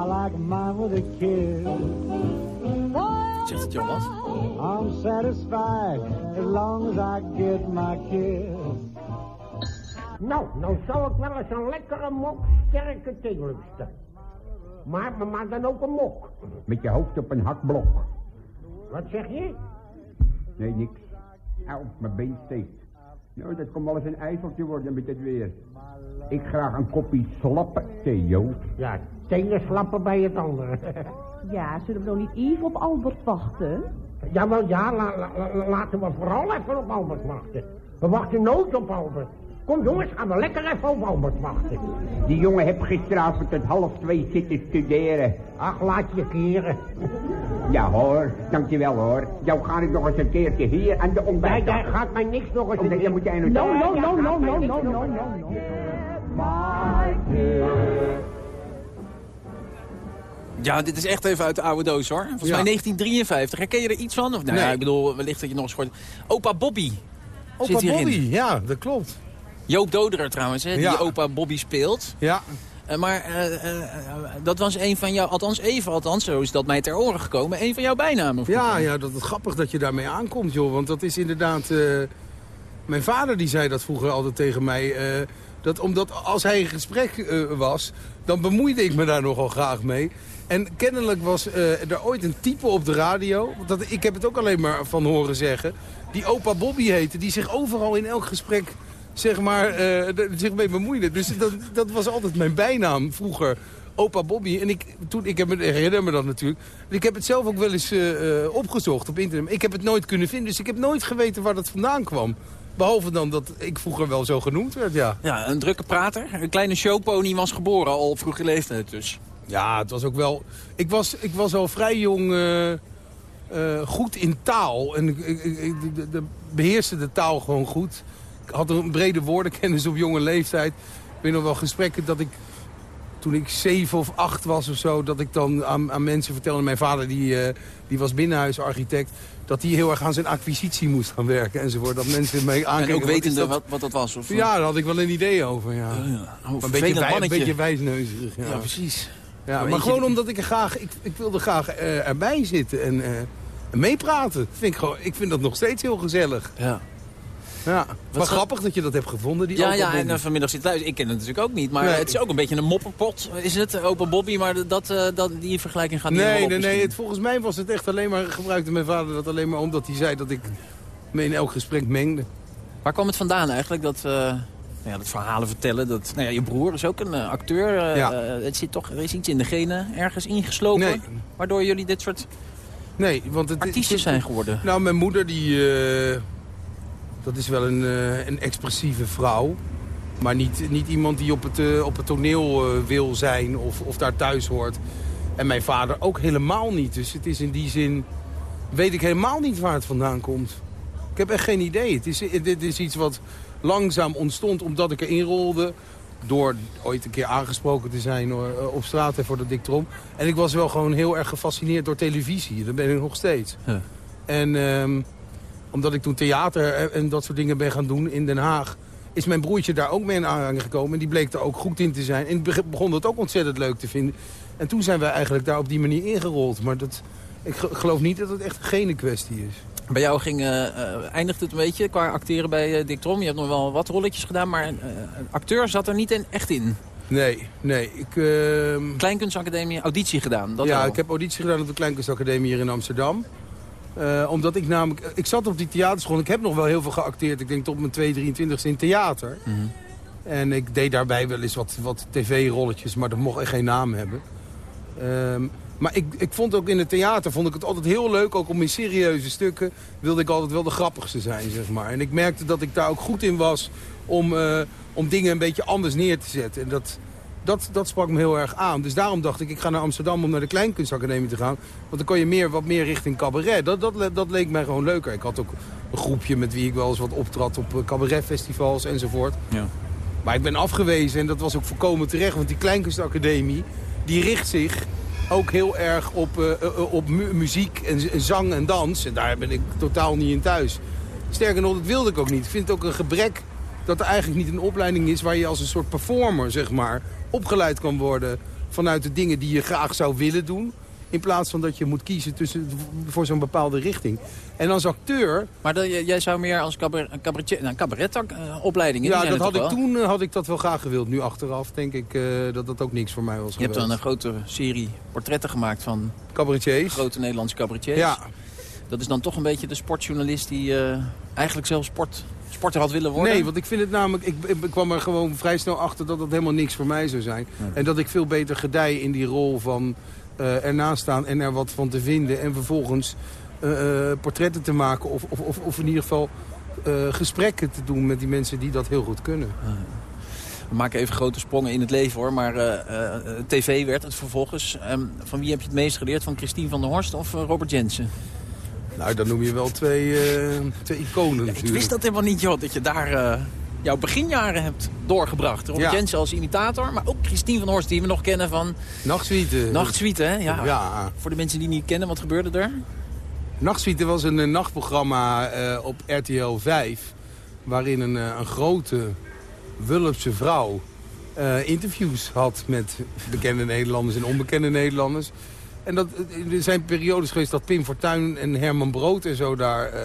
[SPEAKER 3] hoorspel. like mine with a kiss. Zegt Jonas? I'm satisfied as long as I get my kiss.
[SPEAKER 6] Nou, nou zou ik wel eens een lekkere mok sterke thee lusten. Maar, maar, maar dan ook een mok.
[SPEAKER 7] Met je hoofd op een hakblok.
[SPEAKER 6] Wat zeg je?
[SPEAKER 7] Nee, niks. Au, mijn been steekt. Nou, dat komt wel eens een ijzeltje worden met het weer. Ik graag een kopje slappe thee, joh.
[SPEAKER 6] Ja, tenen slappen bij het andere. *laughs*
[SPEAKER 8] ja, zullen we nou niet even op Albert wachten?
[SPEAKER 6] Ja, wel ja, laten we vooral even op Albert wachten. We wachten nooit op Albert. Kom jongens, gaan we lekker even op Albert wachten.
[SPEAKER 7] Die jongen heeft gisteravond tot half twee zitten studeren.
[SPEAKER 6] Ach, laat je keren. *laughs*
[SPEAKER 7] Ja hoor, dankjewel hoor. Jou ga ik nog eens een keertje hier aan de ontbijt.
[SPEAKER 6] jij gaat mij niks nog eens...
[SPEAKER 7] Nee, dan moet jij.
[SPEAKER 6] No, no, no, no, no, no, no, no, no.
[SPEAKER 3] Ja, dit is echt even uit de oude doos hoor. Volgens mij 1953. Herken je er iets van? Of, nou, nee. ja, ik bedoel, wellicht dat je nog eens hoort. Opa Bobby.
[SPEAKER 4] Opa Bobby, ja, dat klopt.
[SPEAKER 3] Joop Doderer trouwens, hè, die opa Bobby speelt.
[SPEAKER 4] Ja.
[SPEAKER 3] Uh, maar uh, uh, dat was een van jou, althans even, althans zo is dat mij ter oren gekomen, een van jouw bijnamen.
[SPEAKER 4] Ja, ja, dat is grappig dat je daarmee aankomt, joh. Want dat is inderdaad... mijn vader die zei dat vroeger altijd tegen mij... dat omdat als hij in gesprek was, dan bemoeide ik me daar nogal graag mee. En kennelijk was uh, er ooit een type op de radio... Dat, ik heb het ook alleen maar van horen zeggen... die opa Bobby heette, die zich overal in elk gesprek zeg maar, uh, zich mee bemoeide. Dus dat, dat was altijd mijn bijnaam vroeger opa Bobby. En ik, toen, ik, heb me, herinner me dat natuurlijk. Ik heb het zelf ook wel eens uh, opgezocht op internet. Ik heb het nooit kunnen vinden, dus ik heb nooit geweten waar dat vandaan kwam. Behalve dan dat ik vroeger wel zo genoemd werd, ja.
[SPEAKER 3] Ja, een drukke prater. Een kleine showpony was geboren al op vroege leeftijd dus.
[SPEAKER 4] Ja, het was ook wel... Ik was, ik was al vrij jong uh, uh, goed in taal. En ik, ik, ik de, de, beheerste de taal gewoon goed. Ik had een brede woordenkennis op jonge leeftijd. Ik weet nog wel gesprekken dat ik toen ik zeven of acht was of zo... dat ik dan aan, aan mensen vertelde... mijn vader die, uh, die was binnenhuisarchitect... dat hij heel erg aan zijn acquisitie moest gaan werken enzovoort. Dat mensen mee aankijken.
[SPEAKER 3] En ook wetende wat, wat, dat was? Of,
[SPEAKER 4] ja, daar had ik wel een idee over, ja. Oh, ja. Oh, een, beetje wij, een beetje wijsneuzig. Ja,
[SPEAKER 3] ja precies.
[SPEAKER 4] Ja, maar gewoon omdat ik er graag... Ik, ik wilde graag uh, erbij zitten en... Uh, meepraten. Vind ik, gewoon, ik vind dat nog steeds heel gezellig.
[SPEAKER 3] Ja.
[SPEAKER 4] Ja, wat grappig dat je dat hebt gevonden, die
[SPEAKER 3] Ja, ja en uh, vanmiddag zit thuis. Ik ken het natuurlijk ook niet, maar nee. het is ook een beetje een mopperpot. Is het, Opa Bobby, maar dat, uh, dat, die vergelijking gaat niet
[SPEAKER 4] Nee,
[SPEAKER 3] nee,
[SPEAKER 4] nee. Het, volgens mij was het echt alleen maar, gebruikte mijn vader dat alleen maar omdat hij zei dat ik me in elk gesprek mengde.
[SPEAKER 3] Waar kwam het vandaan eigenlijk, dat... Uh... Ja, dat verhalen vertellen. Dat, nou ja, je broer is ook een uh, acteur. Ja. uh, het zit toch, er is iets in de genen ergens ingeslopen.
[SPEAKER 4] Nee.
[SPEAKER 3] Waardoor jullie dit soort
[SPEAKER 4] nee, want het,
[SPEAKER 3] artiesten zijn geworden.
[SPEAKER 4] Nou, mijn moeder die, dat is wel een, een expressieve vrouw. Maar niet, niet iemand die op het, op het toneel wil zijn of, of daar thuis hoort. En mijn vader ook helemaal niet. Dus het is in die zin... weet ik helemaal niet waar het vandaan komt. Ik heb echt geen idee. Het is, dit is iets wat langzaam ontstond omdat ik erin rolde. Door ooit een keer aangesproken te zijn op straat en voor de dik trom. En ik was wel gewoon heel erg gefascineerd door televisie. Dat ben ik nog steeds.
[SPEAKER 3] Ja.
[SPEAKER 4] En... Um, omdat ik toen theater en dat soort dingen ben gaan doen in Den Haag... is mijn broertje daar ook mee in aanraking gekomen. En die bleek er ook goed in te zijn. En begon dat ook ontzettend leuk te vinden. En toen zijn wij eigenlijk daar op die manier ingerold. Maar dat, ik geloof niet dat het echt geen kwestie is.
[SPEAKER 3] Bij jou ging, uh, uh, eindigt het een beetje qua acteren bij uh, Dick Trom. Je hebt nog wel wat rolletjes gedaan, maar een acteur zat er niet in, echt in.
[SPEAKER 4] Nee, nee. Ik, uh...
[SPEAKER 3] Kleinkunstacademie, auditie gedaan? Dat
[SPEAKER 4] ja, ik heb auditie gedaan op de Kleinkunstacademie hier in Amsterdam. Uh, omdat ik namelijk... Ik zat op die theaterschool en ik heb nog wel heel veel geacteerd. Ik denk tot mijn 2, 23 in theater.
[SPEAKER 3] Mm -hmm.
[SPEAKER 4] En ik deed daarbij wel eens wat, wat tv-rolletjes, maar dat mocht echt geen naam hebben. Um, maar ik, ik vond ook in het theater vond ik het altijd heel leuk. Ook om in serieuze stukken wilde ik altijd wel de grappigste zijn, zeg maar. En ik merkte dat ik daar ook goed in was om, uh, om dingen een beetje anders neer te zetten. En dat, dat, dat sprak me heel erg aan. Dus daarom dacht ik, ik ga naar Amsterdam om naar de Kleinkunstacademie te gaan. Want dan kon je meer, wat meer richting cabaret. Dat, dat, dat leek mij gewoon leuker. Ik had ook een groepje met wie ik wel eens wat optrad op cabaretfestivals enzovoort.
[SPEAKER 3] Ja.
[SPEAKER 4] Maar ik ben afgewezen en dat was ook volkomen terecht. Want die Kleinkunstacademie, die richt zich ook heel erg op, uh, op mu muziek en zang en dans. En daar ben ik totaal niet in thuis. Sterker nog, dat wilde ik ook niet. Ik vind het ook een gebrek dat er eigenlijk niet een opleiding is... waar je als een soort performer, zeg maar, opgeleid kan worden... vanuit de dingen die je graag zou willen doen. In plaats van dat je moet kiezen tussen, voor zo'n bepaalde richting. En als acteur...
[SPEAKER 3] Maar jij zou meer als cabaret, cabaret, nou, cabaretopleiding...
[SPEAKER 4] Uh, ja, dat had ik toen uh, had ik dat wel graag gewild. Nu achteraf denk ik uh, dat dat ook niks voor mij was
[SPEAKER 3] Je hebt dan een grote serie portretten gemaakt van...
[SPEAKER 4] Cabaretiers.
[SPEAKER 3] Grote Nederlandse cabaretiers.
[SPEAKER 4] Ja.
[SPEAKER 3] Dat is dan toch een beetje de sportjournalist die eigenlijk zelf sport sporter had willen worden?
[SPEAKER 4] Nee, want ik vind het namelijk... Ik, ik kwam er gewoon vrij snel achter dat dat helemaal niks voor mij zou zijn.
[SPEAKER 3] Ja.
[SPEAKER 4] En dat ik veel beter gedij in die rol van ernaast staan en er wat van te vinden. En vervolgens uh, portretten te maken of, of, of in ieder geval gesprekken te doen met die mensen die dat heel goed kunnen.
[SPEAKER 3] Ja. We maken even grote sprongen in het leven hoor, maar tv werd het vervolgens. Um, van wie heb je het meest geleerd? Van Christine van der Horst of Robert Jensen?
[SPEAKER 4] Nou, dan noem je wel twee, twee iconen
[SPEAKER 3] ja, Ik wist dat helemaal niet, joh, dat je daar jouw beginjaren hebt doorgebracht. Robert ja. Jensen als imitator, maar ook Christine van Horst, die we nog kennen van...
[SPEAKER 4] Nachtsuite.
[SPEAKER 3] Nachtsuite, hè? Ja.
[SPEAKER 4] ja.
[SPEAKER 3] Voor de mensen die niet kennen, wat gebeurde er?
[SPEAKER 4] Nachtsuite was een, een nachtprogramma uh, op RTL 5... waarin een, een grote Wulpse vrouw interviews had met bekende Nederlanders en onbekende Nederlanders... En dat, er zijn periodes geweest dat Pim Fortuyn en Herman Brood en zo daar uh,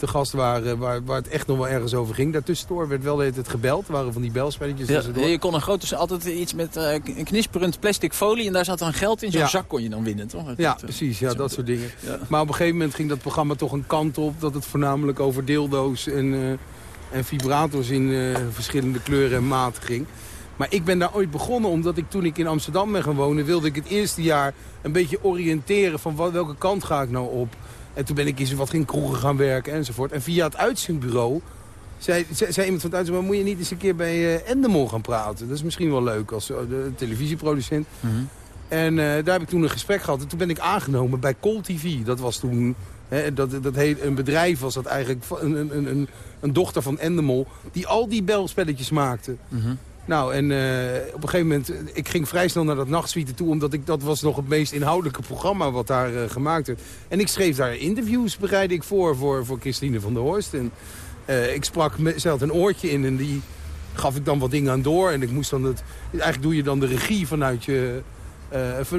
[SPEAKER 4] te gast waren waar, waar het echt nog wel ergens over ging. Daartussendoor werd wel het gebeld. Er waren van die belspelletjes.
[SPEAKER 3] Ja, je kon een grote, altijd iets met uh, een knisperend plastic folie en daar zat dan geld in. Zo'n zak kon je dan winnen, toch?
[SPEAKER 4] ja, precies. Ja, dat soort dingen. Maar op een gegeven moment ging dat programma toch een kant op. Dat het voornamelijk over dildo's en, uh, en vibrators in verschillende kleuren en maten ging. Maar ik ben daar ooit begonnen omdat ik toen ik in Amsterdam ben gaan wonen... wilde ik het eerste jaar een beetje oriënteren van wat, welke kant ga ik nou op. En toen ben ik eens wat in kroegen gaan werken enzovoort. En via het uitzendbureau zei, zei, zei iemand van het uitzendbureau... moet je niet eens een keer bij uh, Endemol gaan praten? Dat is misschien wel leuk als uh, de televisieproducent. Mm -hmm. En uh, daar heb ik toen een gesprek gehad. En toen ben ik aangenomen bij Col TV. Dat was toen... Hè, dat, dat heet, een bedrijf was dat eigenlijk, een, een, een, een dochter van Endemol... die al die belspelletjes maakte. Mm -hmm. Nou, en uh, op een gegeven moment, ik ging vrij snel naar dat nachtsuite toe... omdat ik, dat was nog het meest inhoudelijke programma wat daar uh, gemaakt werd. En ik schreef daar interviews, bereidde ik voor, voor, voor Christine van der Horst. En uh, ik sprak mezelf een oortje in en die gaf ik dan wat dingen aan door. En ik moest dan het, eigenlijk doe je dan de regie vanuit je,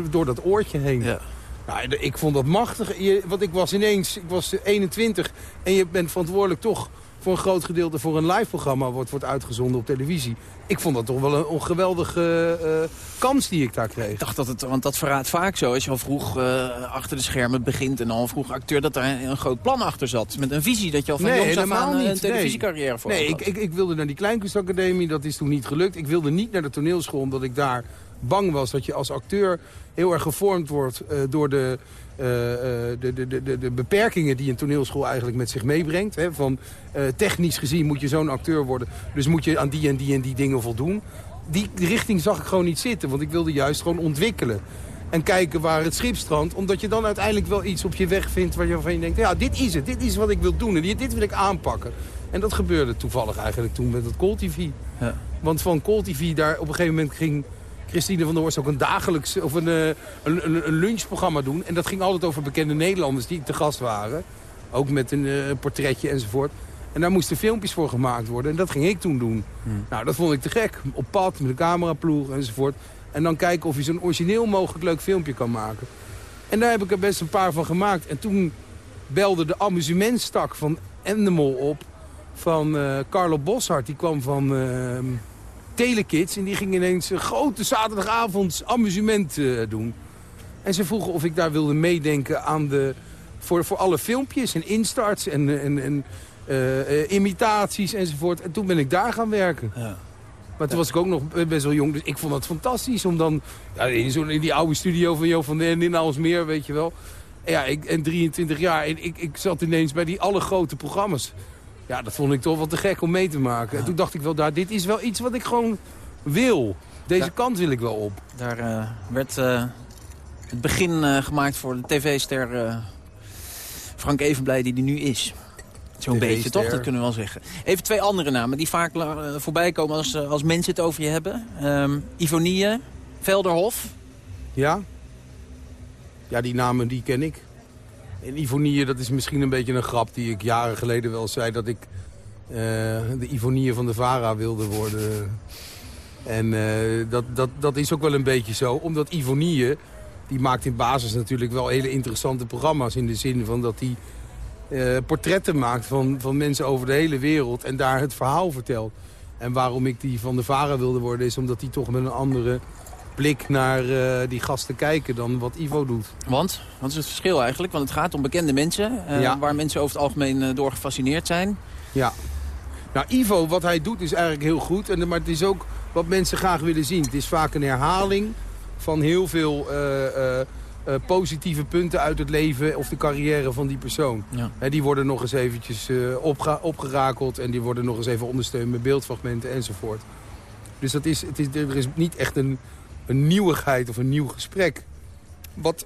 [SPEAKER 4] door dat oortje heen. Ja. Nou, ik vond dat machtig, je, want ik was ineens, ik was 21 en je bent verantwoordelijk toch voor een groot gedeelte voor een live programma wordt, wordt uitgezonden op televisie. Ik vond dat toch wel een, een geweldige uh, kans die ik daar kreeg.
[SPEAKER 3] Ik dacht dat het, want dat verraadt vaak zo. Als je al vroeg uh, achter de schermen begint en al vroeg acteur... dat daar een groot plan achter zat. Met een visie dat je al van nee, jongs aan niet. een televisiecarrière voor
[SPEAKER 4] Nee, ik, ik, ik, wilde naar die Kleinkunstacademie. Dat is toen niet gelukt. Ik wilde niet naar de toneelschool omdat ik daar bang was dat je als acteur heel erg gevormd wordt uh, door de, uh, de, de, de, de, beperkingen die een toneelschool eigenlijk met zich meebrengt. Hè, van uh, technisch gezien moet je zo'n acteur worden, dus moet je aan die en die en die dingen voldoen. Die, richting zag ik gewoon niet zitten, want ik wilde juist gewoon ontwikkelen. En kijken waar het schip strandt, omdat je dan uiteindelijk wel iets op je weg vindt waarvan je denkt, ja, dit is het, dit is wat ik wil doen en dit, dit wil ik aanpakken. En dat gebeurde toevallig eigenlijk toen met het Call TV. Ja. Want van Call TV, daar op een gegeven moment ging Christine van der Horst ook een dagelijks of een, een, een, een, lunchprogramma doen. En dat ging altijd over bekende Nederlanders die te gast waren. Ook met een uh, portretje enzovoort. En daar moesten filmpjes voor gemaakt worden. En dat ging ik toen doen. Hmm. Nou, dat vond ik te gek. Op pad, met een cameraploeg enzovoort. En dan kijken of je zo'n origineel mogelijk leuk filmpje kan maken. En daar heb ik er best een paar van gemaakt. En toen belde de amusementstak van Endemol op. Van uh, Carlo Boshart. Die kwam van... Uh, Telekids. En die gingen ineens een grote zaterdagavond amusement uh, doen. En ze vroegen of ik daar wilde meedenken aan de, voor, voor alle filmpjes en instarts en, en, en uh, imitaties enzovoort. En toen ben ik daar gaan werken. Ja. Maar toen was ik ook nog best wel jong, dus ik vond het fantastisch om dan... Ja, in, zo, in die oude studio van Jo van den in Alsmeer, weet je wel. En ja, ik, en 23 jaar en ik, ik zat ineens bij die alle grote programma's. Ja, dat vond ik toch wel te gek om mee te maken. En toen dacht ik wel, daar, dit is wel iets wat ik gewoon wil. Deze kant wil ik wel op.
[SPEAKER 3] Daar uh, werd uh, het begin uh, gemaakt voor de tv-ster Frank Evenblij die die nu is. Zo'n beetje, toch? Dat kunnen we wel zeggen. Even twee andere namen die vaak voorbij komen als, als mensen het over je hebben. Um, Ivonie, Velderhof.
[SPEAKER 4] Ja. Ja, die namen die ken ik. En Ivonie, dat is misschien een beetje een grap die ik jaren geleden wel zei... dat ik uh, de Ivonie van de Vara wilde worden. En uh, dat, dat, dat is ook wel een beetje zo. Omdat Ivonie, die maakt in basis natuurlijk wel hele interessante programma's... in de zin van dat hij uh, portretten maakt van, van mensen over de hele wereld... en daar het verhaal vertelt. En waarom ik die van de Vara wilde worden... is omdat hij toch met een andere blik naar uh, die gasten kijken dan wat Ivo doet.
[SPEAKER 3] Want? Wat is het verschil eigenlijk? Want het gaat om bekende mensen, uh, ja. waar mensen over het algemeen uh, door gefascineerd zijn.
[SPEAKER 4] Ja. Nou, Ivo, wat hij doet is eigenlijk heel goed. En, maar het is ook wat mensen graag willen zien. Het is vaak een herhaling van heel veel positieve punten uit het leven of de carrière van die persoon. Ja. He, die worden nog eens eventjes opge opgerakeld en die worden nog eens even ondersteund met beeldfragmenten enzovoort. Dus dat is, het is, er is niet echt een, een nieuwigheid of een nieuw gesprek. Wat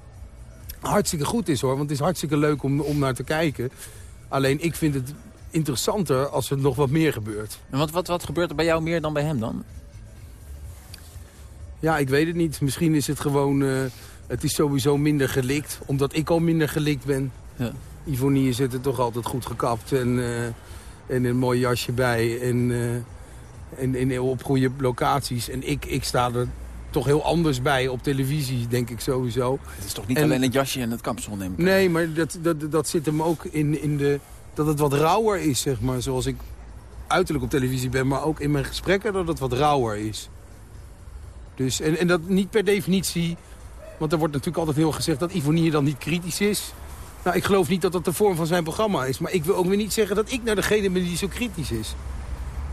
[SPEAKER 4] hartstikke goed is hoor, want het is hartstikke leuk om, om naar te kijken. Alleen ik vind het interessanter als er nog wat meer gebeurt.
[SPEAKER 3] En wat, wat, wat gebeurt er bij jou meer dan bij hem dan?
[SPEAKER 4] Ja, ik weet het niet. Misschien is het gewoon... Uh, het is sowieso minder gelikt, omdat ik al minder gelikt ben. Ja. Ivonie zit er toch altijd goed gekapt en, uh, en een mooi jasje bij. En, uh, en, en op goede locaties. En ik, ik sta er toch heel anders bij op televisie, denk ik sowieso.
[SPEAKER 3] Het is toch niet alleen het jasje en het kapsel, neem ik
[SPEAKER 4] Nee, maar dat, dat, dat zit hem ook in, in de dat het wat rauwer is, zeg maar. Zoals ik uiterlijk op televisie ben, maar ook in mijn gesprekken dat het wat rauwer is. Dus, en, en dat niet per definitie, want er wordt natuurlijk altijd heel gezegd dat Ivonier dan niet kritisch is. Nou, ik geloof niet dat dat de vorm van zijn programma is. Maar ik wil ook weer niet zeggen dat ik naar degene ben die zo kritisch is.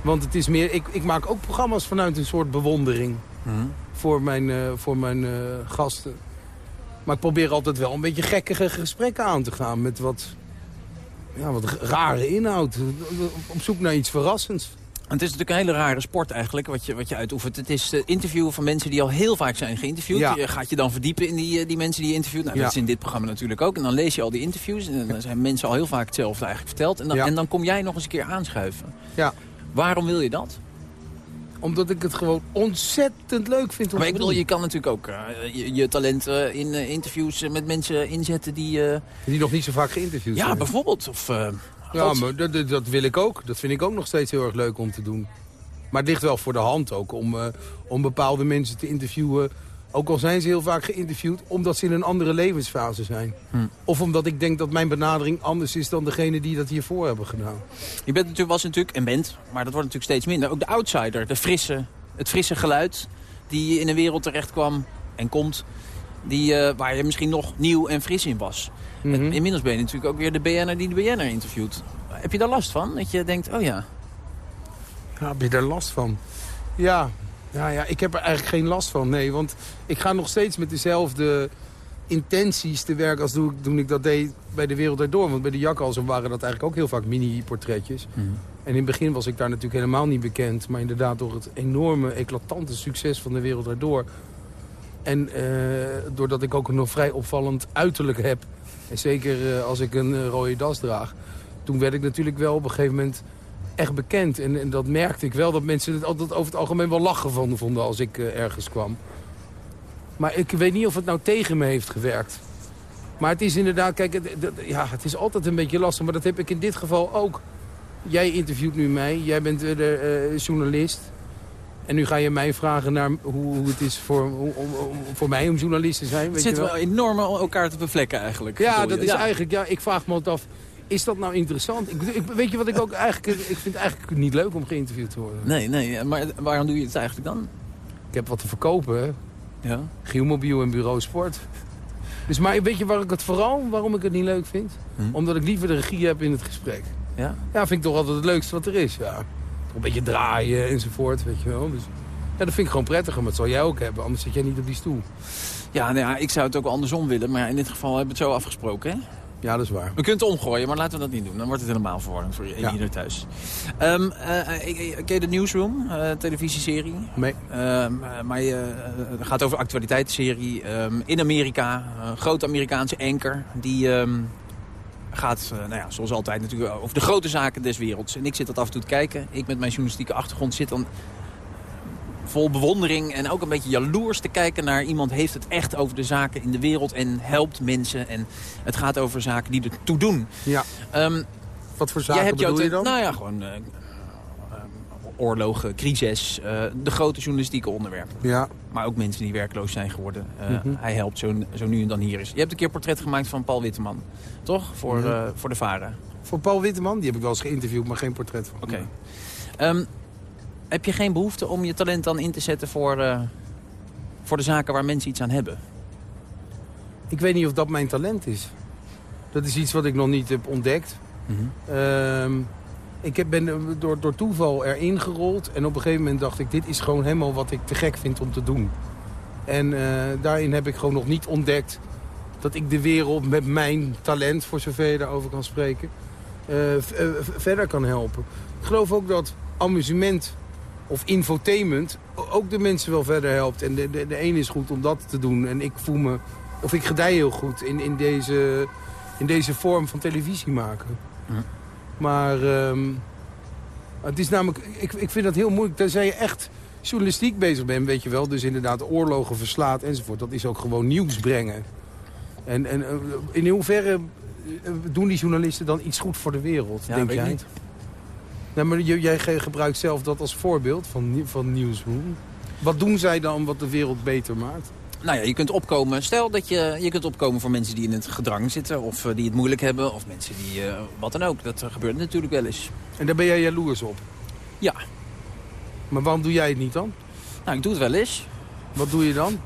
[SPEAKER 4] Want het is meer, ik, ik maak ook programma's vanuit een soort bewondering Voor mijn, eh, voor mijn eh, gasten. Maar ik probeer altijd wel een beetje gekkige gesprekken aan te gaan met wat, ja, wat rare inhoud. Op zoek naar iets verrassends.
[SPEAKER 3] Het is natuurlijk een hele rare sport eigenlijk, wat je, wat je uitoefent. Het is uh, interviewen van mensen die al heel vaak zijn geïnterviewd.
[SPEAKER 4] Ja.
[SPEAKER 3] Je gaat je dan verdiepen in die, eh, die mensen die je interviewt. Nou,
[SPEAKER 4] Ja.
[SPEAKER 3] dat is in dit programma natuurlijk ook. En dan lees je al die interviews. En dan zijn mensen al heel vaak hetzelfde eigenlijk verteld. En dan,
[SPEAKER 4] Ja.
[SPEAKER 3] en dan kom jij nog eens een keer aanschuiven.
[SPEAKER 4] Ja.
[SPEAKER 3] Waarom wil je dat?
[SPEAKER 4] Omdat ik het gewoon ontzettend leuk vind om
[SPEAKER 3] Maar
[SPEAKER 4] te
[SPEAKER 3] ik bedoel,
[SPEAKER 4] doen.
[SPEAKER 3] je kan natuurlijk ook eh, je, je talent eh, in eh, interviews met mensen inzetten die... eh,
[SPEAKER 4] Die nog niet zo vaak geïnterviewd
[SPEAKER 3] ja,
[SPEAKER 4] zijn.
[SPEAKER 3] bijvoorbeeld. Of, eh,
[SPEAKER 4] Ja, maar dat, dat- dat wil ik ook. Dat vind ik ook nog steeds heel erg leuk om te doen. Maar het ligt wel voor de hand ook om, eh, om bepaalde mensen te interviewen. Ook al zijn ze heel vaak geïnterviewd, omdat ze in een andere levensfase zijn.
[SPEAKER 3] Hm.
[SPEAKER 4] Of omdat ik denk dat mijn benadering anders is dan degene die dat hiervoor hebben gedaan.
[SPEAKER 3] Je bent natuurlijk, was natuurlijk en bent, maar dat wordt natuurlijk steeds minder. Ook de outsider, de frisse, het frisse geluid die in een wereld terecht kwam en komt. Die, eh, waar je misschien nog nieuw en fris in was.
[SPEAKER 4] Mhm.
[SPEAKER 3] Inmiddels ben je natuurlijk ook weer de BN'er die de BN'er interviewt. Heb je daar last van? Dat je denkt, oh ja,
[SPEAKER 4] Ja, heb je daar last van? Ja. Ja, ja, ik heb er eigenlijk geen last van, nee. Want ik ga nog steeds met dezelfde intenties te werk als toen, ik dat deed bij De Wereld Erdoor. Want bij de Jakhalsen waren dat eigenlijk ook heel vaak mini-portretjes. En in het begin was ik daar natuurlijk helemaal niet bekend. Maar inderdaad door het enorme, eclatante succes van De Wereld Erdoor. En eh, doordat ik ook een nog vrij opvallend uiterlijk heb. En zeker eh, als ik een eh, rode das draag. Toen werd ik natuurlijk wel op een gegeven moment echt bekend. En, en dat merkte ik wel, dat mensen het altijd over het algemeen wel lachen van vonden als ik eh, ergens kwam. Maar ik weet niet of het nou tegen me heeft gewerkt. Maar het is inderdaad, kijk, het, het- ja, het is altijd een beetje lastig. Maar dat heb ik in dit geval ook. Jij interviewt nu mij, jij bent eh, de eh, journalist. En nu ga je mij vragen naar hoe, hoe het is voor, om, om- voor mij om journalist te zijn.
[SPEAKER 3] het
[SPEAKER 4] Weet je
[SPEAKER 3] zit
[SPEAKER 4] wel?
[SPEAKER 3] wel enorm elkaar te bevlekken eigenlijk.
[SPEAKER 4] Ja, dat
[SPEAKER 3] je?
[SPEAKER 4] is eigenlijk, ja, ik vraag me altijd af, is dat nou interessant? Ik, ik, weet je wat ik ook eigenlijk, ik vind het eigenlijk niet leuk om geïnterviewd te worden.
[SPEAKER 3] Nee, nee, maar waarom doe je het eigenlijk dan?
[SPEAKER 4] Ik heb wat te verkopen, hè.
[SPEAKER 3] Ja.
[SPEAKER 4] Gielmobiel en Bureau Sport. Dus maar weet je waar ik het vooral, waarom ik het niet leuk vind?
[SPEAKER 3] Hm.
[SPEAKER 4] Omdat ik liever de regie heb in het gesprek.
[SPEAKER 3] Ja?
[SPEAKER 4] Ja, vind ik toch altijd het leukste wat er is, ja. Toch een beetje draaien enzovoort, weet je wel. Dus, ja, dat vind ik gewoon prettiger, maar dat zal jij ook hebben. Anders zit jij niet op die stoel.
[SPEAKER 3] Ja, nou ja, ik zou het ook andersom willen, maar in dit geval hebben we het zo afgesproken, hè?
[SPEAKER 4] Ja, dat is waar.
[SPEAKER 3] We kunnen het omgooien, maar laten we dat niet doen. Dan wordt het helemaal verwarrend voor
[SPEAKER 4] Ja.
[SPEAKER 3] ieder thuis. Ehm eh, ik- ik- ken je de Newsroom, eh, televisieserie?
[SPEAKER 4] Nee.
[SPEAKER 3] Ehm, eh, maar je, eh, het gaat over actualiteitsserie ehm, in Amerika. Een grote Amerikaanse anker. Die ehm, gaat, eh, nou ja, zoals altijd natuurlijk, over de grote zaken des werelds. En ik zit dat af en toe te kijken. Ik met mijn journalistieke achtergrond zit dan vol bewondering en ook een beetje jaloers te kijken naar iemand heeft het echt over de zaken in de wereld en helpt mensen. En het gaat over zaken die ertoe doen.
[SPEAKER 4] Ja.
[SPEAKER 3] Ehm,
[SPEAKER 4] Wat voor zaken
[SPEAKER 3] hebt
[SPEAKER 4] bedoel je dan?
[SPEAKER 3] Nou ja, gewoon eh, eh, oorlogen, crisis, eh, de grote journalistieke onderwerpen.
[SPEAKER 4] Ja.
[SPEAKER 3] Maar ook mensen die werkloos zijn geworden.
[SPEAKER 4] Mhm.
[SPEAKER 3] Hij helpt zo, zo nu en dan hier is. Je hebt een keer een portret gemaakt van Paul Witteman. Toch? Voor, eh, voor de Varen.
[SPEAKER 4] Voor Paul Witteman, die heb ik wel eens geïnterviewd, maar geen portret van.
[SPEAKER 3] Oké. Ehm, heb je geen behoefte om je talent dan in te zetten voor, eh, voor de zaken waar mensen iets aan hebben?
[SPEAKER 4] Ik weet niet of dat mijn talent is. Dat is iets wat ik nog niet heb ontdekt. Ehm, ik heb, ben eh, door, door toeval erin gerold. En op een gegeven moment dacht ik, dit is gewoon helemaal wat ik te gek vind om te doen. En eh, daarin heb ik gewoon nog niet ontdekt dat ik de wereld met mijn talent, voor zover je daarover kan spreken, verder kan helpen. Ik geloof ook dat amusement of infotainment ook de mensen wel verder helpt. En de, de, de ene is goed om dat te doen. En ik voel me, of ik gedij heel goed in, in, deze, in deze vorm van televisie maken.
[SPEAKER 3] Ja.
[SPEAKER 4] Maar ehm, het is namelijk, ik, ik vind dat heel moeilijk. Tenzij je echt journalistiek bezig bent, weet je wel. Dus inderdaad oorlogen verslaat enzovoort. Dat is ook gewoon nieuws brengen. En, en eh, in hoeverre eh, doen die journalisten dan iets goed voor de wereld,
[SPEAKER 3] Ja,
[SPEAKER 4] denk jij?
[SPEAKER 3] niet.
[SPEAKER 4] Nou, maar jij ge- gebruikt zelf dat als voorbeeld van, van Newsroom. Wat doen zij dan wat de wereld beter maakt?
[SPEAKER 3] nou ja, je kunt opkomen. Stel dat je, je kunt opkomen voor mensen die in het gedrang zitten... of die het moeilijk hebben, of mensen die... wat dan ook. Dat gebeurt natuurlijk wel eens.
[SPEAKER 4] En daar ben jij jaloers op?
[SPEAKER 3] Ja.
[SPEAKER 4] Maar waarom doe jij het niet dan?
[SPEAKER 3] Nou, ik doe het wel eens.
[SPEAKER 4] Wat doe je dan?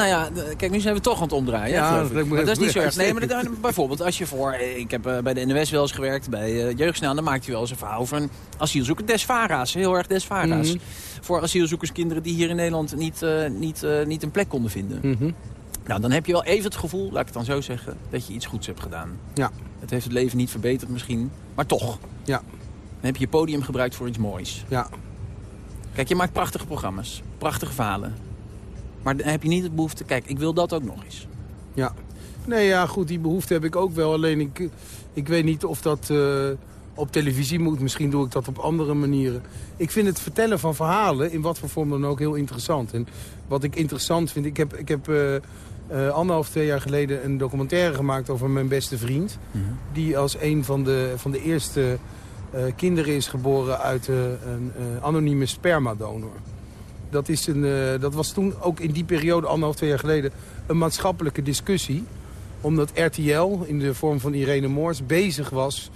[SPEAKER 3] Nou ja, kijk, nu zijn we toch aan het omdraaien. Ja, dat, dat, is niet zo erg. Nee, maar bijvoorbeeld als je voor... Ik heb bij de NWS wel eens gewerkt, bij uh, Jeugdsnel. Dan maakt je wel eens een verhaal een asielzoeker. Desvara's, heel erg desvara's. Mm Voor asielzoekerskinderen die hier in Nederland niet, uh, niet, uh, niet een plek konden vinden.
[SPEAKER 4] Mm
[SPEAKER 3] Nou, dan heb je wel even het gevoel, laat ik het dan zo zeggen... dat je iets goeds hebt gedaan.
[SPEAKER 4] Ja.
[SPEAKER 3] Het heeft het leven niet verbeterd misschien, maar toch.
[SPEAKER 4] Ja.
[SPEAKER 3] Dan heb je je podium gebruikt voor iets moois.
[SPEAKER 4] Ja.
[SPEAKER 3] Kijk, je maakt prachtige programma's. Prachtige verhalen. Maar dan heb je niet het behoefte... Kijk, ik wil dat ook nog eens.
[SPEAKER 4] Ja. Nee, ja, goed, die behoefte heb ik ook wel. Alleen ik, ik weet niet of dat uh, op televisie moet. Misschien doe ik dat op andere manieren. Ik vind het vertellen van verhalen, in wat voor vorm dan ook, heel interessant. En wat ik interessant vind... Ik heb, ik heb uh, uh, anderhalf, twee jaar geleden een documentaire gemaakt over mijn beste vriend.
[SPEAKER 3] Mm -hmm.
[SPEAKER 4] Die als een van de, van de eerste kinderen is geboren uit een anonieme spermadonor dat, is een, uh, dat was toen ook in die periode, anderhalf, twee jaar geleden... een maatschappelijke discussie. Omdat RTL, in de vorm van Irene Moors, bezig was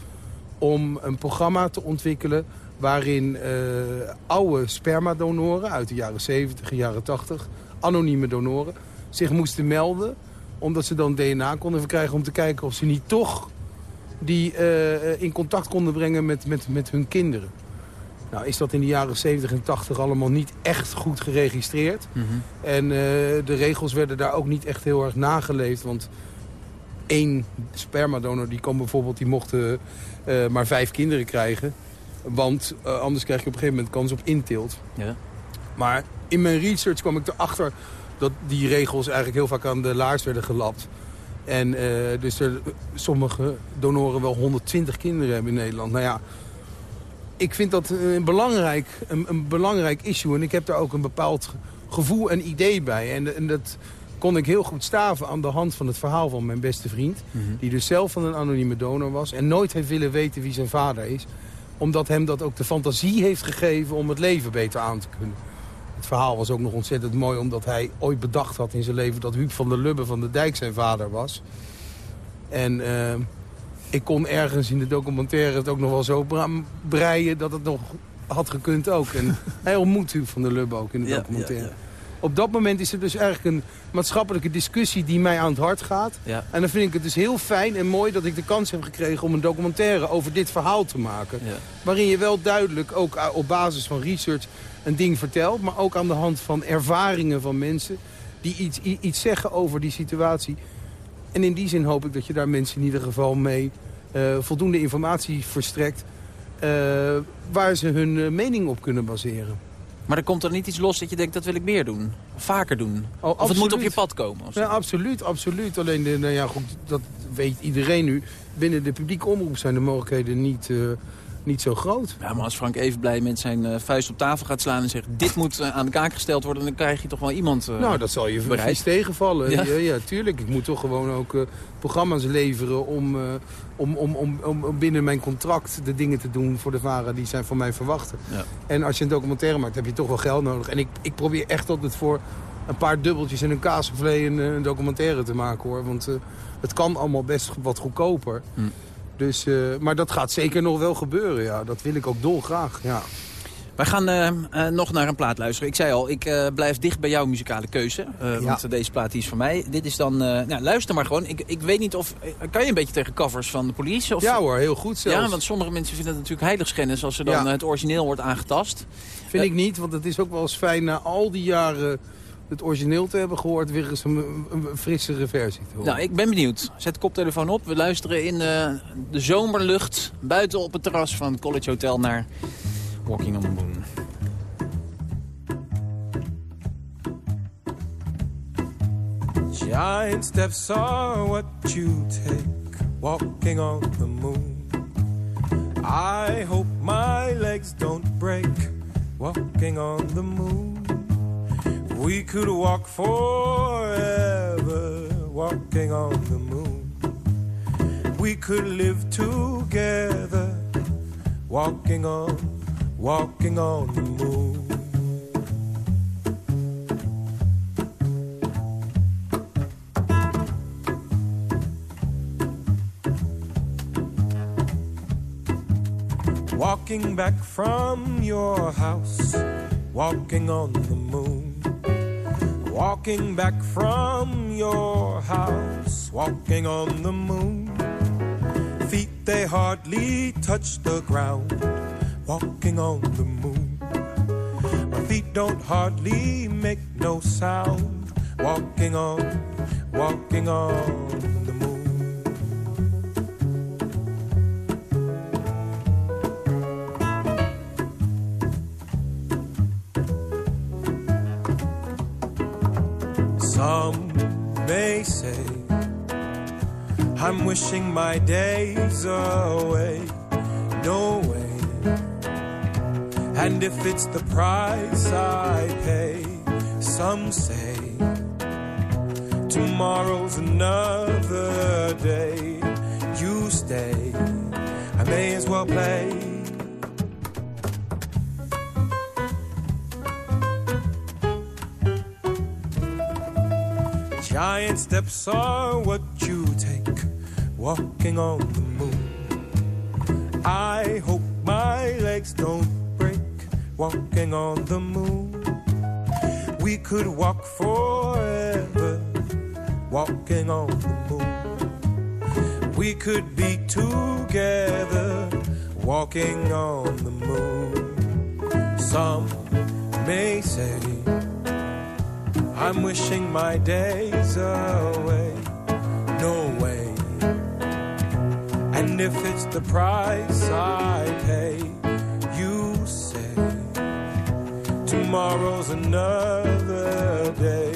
[SPEAKER 4] om een programma te ontwikkelen... waarin uh, oude spermadonoren uit de jaren 70, jaren 80... anonieme donoren, zich moesten melden... omdat ze dan DNA konden verkrijgen om te kijken of ze niet toch... die uh, in contact konden brengen met, met, met hun kinderen. Nou is dat in de jaren 70 en 80 allemaal niet echt goed geregistreerd.
[SPEAKER 3] Mm -hmm.
[SPEAKER 4] En uh, de regels werden daar ook niet echt heel erg nageleefd. Want één spermadonor die kon bijvoorbeeld, die mocht uh, maar vijf kinderen krijgen. Want uh, anders krijg je op een gegeven moment kans op inteelt.
[SPEAKER 3] Ja.
[SPEAKER 4] Maar in mijn research kwam ik erachter dat die regels eigenlijk heel vaak aan de laars werden gelapt. En dus er, sommige donoren wel 120 kinderen hebben in Nederland. Nou ja, ik vind dat een belangrijk, een, een, belangrijk issue. En ik heb daar ook een bepaald gevoel en idee bij. En, en, dat kon ik heel goed staven aan de hand van het verhaal van mijn beste vriend.
[SPEAKER 3] Mm -hmm.
[SPEAKER 4] Die dus zelf van een anonieme donor was. En nooit heeft willen weten wie zijn vader is. Omdat hem dat ook de fantasie heeft gegeven om het leven beter aan te kunnen. Het verhaal was ook nog ontzettend mooi. Omdat hij ooit bedacht had in zijn leven dat Huub van der Lubbe van de Dijk zijn vader was. En... Uh, ik kon ergens in de documentaire het ook nog wel zo breien dat het nog had gekund ook. En *laughs* hij ontmoet u van der Lubbe ook in de documentaire.
[SPEAKER 3] Ja, ja.
[SPEAKER 4] Op dat moment is er dus eigenlijk een maatschappelijke discussie die mij aan het hart gaat. En dan vind ik het dus heel fijn en mooi dat ik de kans heb gekregen om een documentaire over dit verhaal te maken. Waarin je wel duidelijk ook op basis van research een ding vertelt. Maar ook aan de hand van ervaringen van mensen die iets, iets zeggen over die situatie. En in die zin hoop ik dat je daar mensen in ieder geval mee uh, voldoende informatie verstrekt... Uh, waar ze hun uh, mening op kunnen baseren.
[SPEAKER 3] Maar er komt er niet iets los dat je denkt, dat wil ik meer doen? Of vaker doen?
[SPEAKER 4] Oh,
[SPEAKER 3] of het moet op je pad komen?
[SPEAKER 4] Ja, absoluut, absoluut. Alleen, de, nou ja, goed, dat weet iedereen nu. Binnen de publieke omroep zijn de mogelijkheden niet, niet zo groot.
[SPEAKER 3] Ja, maar als Frank even blij met zijn uh, vuist op tafel gaat slaan en zegt... dit moet uh, aan de kaak gesteld worden, dan krijg je toch wel iemand
[SPEAKER 4] Nou, dat zal je precies tegenvallen. Ja? Ja, ja, tuurlijk. Ik moet toch gewoon ook programma's leveren om, om, om, om, om binnen mijn contract de dingen te doen voor de varen die zijn van mij verwachten.
[SPEAKER 3] Ja.
[SPEAKER 4] En als je een documentaire maakt, heb je toch wel geld nodig. En ik, ik probeer echt altijd voor een paar dubbeltjes en een kaasvlee een, een documentaire te maken hoor. Want het kan allemaal best wat goedkoper.
[SPEAKER 3] Hm.
[SPEAKER 4] Dus, uh, maar dat gaat zeker nog wel gebeuren, ja. Dat wil ik ook dolgraag, ja.
[SPEAKER 3] Wij gaan uh, uh, nog naar een plaat luisteren. Ik zei al, ik uh, blijf dicht bij jouw muzikale keuze.
[SPEAKER 4] Ja.
[SPEAKER 3] Want deze plaat die is van mij. Dit is dan... nou, luister maar gewoon. Ik, ik weet niet of... Kan je een beetje tegen covers van de police? Of,
[SPEAKER 4] ja hoor, heel goed zelfs.
[SPEAKER 3] Ja, want sommige mensen vinden het natuurlijk heiligschennis... als er dan
[SPEAKER 4] Ja.
[SPEAKER 3] het origineel wordt aangetast.
[SPEAKER 4] Vind ik niet, want het is ook wel eens fijn na al die jaren het origineel te hebben gehoord... weer eens een, een, een frissere versie te horen.
[SPEAKER 3] Nou, ik ben benieuwd. Zet de koptelefoon op. We luisteren in eh, de zomerlucht... buiten op het terras van het College Hotel naar Walking on the Moon.
[SPEAKER 9] Giant steps are what you take walking on the moon. I hope my legs don't break walking on the moon. We could walk forever, walking on the moon. We could live together, walking on, walking on the moon. Walking back from your house, walking on the moon Walking back from your house, walking on the moon. Feet they hardly touch the ground, walking on the moon. My feet don't hardly make no sound, walking on, walking on Wishing my days away. No way. And if it's the price I pay, some say tomorrow's another day. You stay, I may as well play. Giant steps are what you take, walking on the moon. I hope my legs don't break, walking on the moon. We could walk forever, walking on the moon. We could be together, walking on the moon. Some may say, I'm wishing my days away. No way. And if it's the price I pay, you say tomorrow's another day.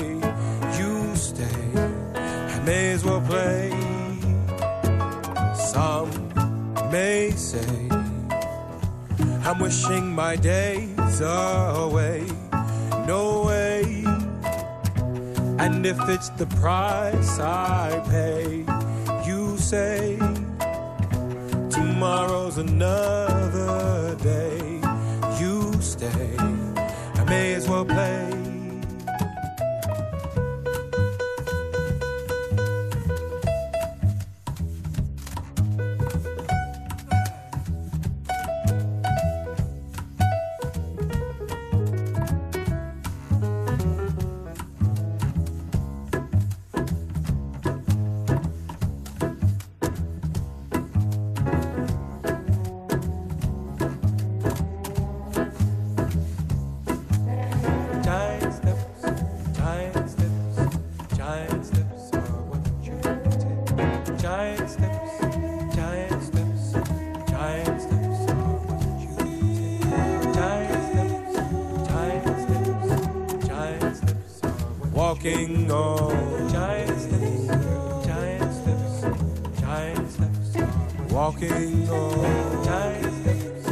[SPEAKER 9] You stay, I may as well play. Some may say I'm wishing my days away. No way. And if it's the price I pay, you say tomorrow's another day. You stay, I may as well play. Walking on. Giant steps,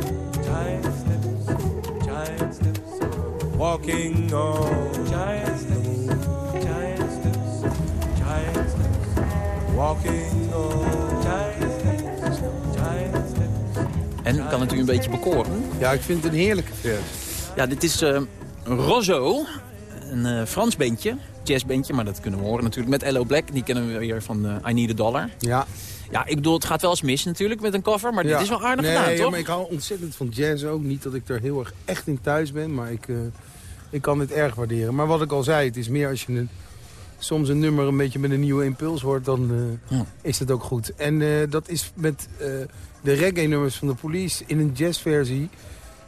[SPEAKER 9] giant steps, giant steps walking on giant steps, giant steps, giant steps, walking on giant steps, giant steps.
[SPEAKER 3] En kan het u een beetje bekoren?
[SPEAKER 4] Ja, ik vind het een heerlijke vers.
[SPEAKER 3] Ja, dit is uh, Rozo, een uh, Frans bandje, jazzbandje, maar dat kunnen we horen natuurlijk. Met Ello Black, die kennen we weer van uh, I Need a Dollar.
[SPEAKER 4] Ja.
[SPEAKER 3] Ja, ik bedoel, het gaat wel eens mis natuurlijk met een cover, maar
[SPEAKER 4] ja.
[SPEAKER 3] dit is wel aardig
[SPEAKER 4] nee,
[SPEAKER 3] gedaan,
[SPEAKER 4] ja,
[SPEAKER 3] toch?
[SPEAKER 4] maar ik hou ontzettend van jazz ook. Niet dat ik er heel erg echt in thuis ben, maar ik, uh, ik kan het erg waarderen. Maar wat ik al zei, het is meer als je een, soms een nummer een beetje met een nieuwe impuls hoort, dan uh, ja. is het ook goed. En uh, dat is met de reggae-nummers van de Police in een jazzversie,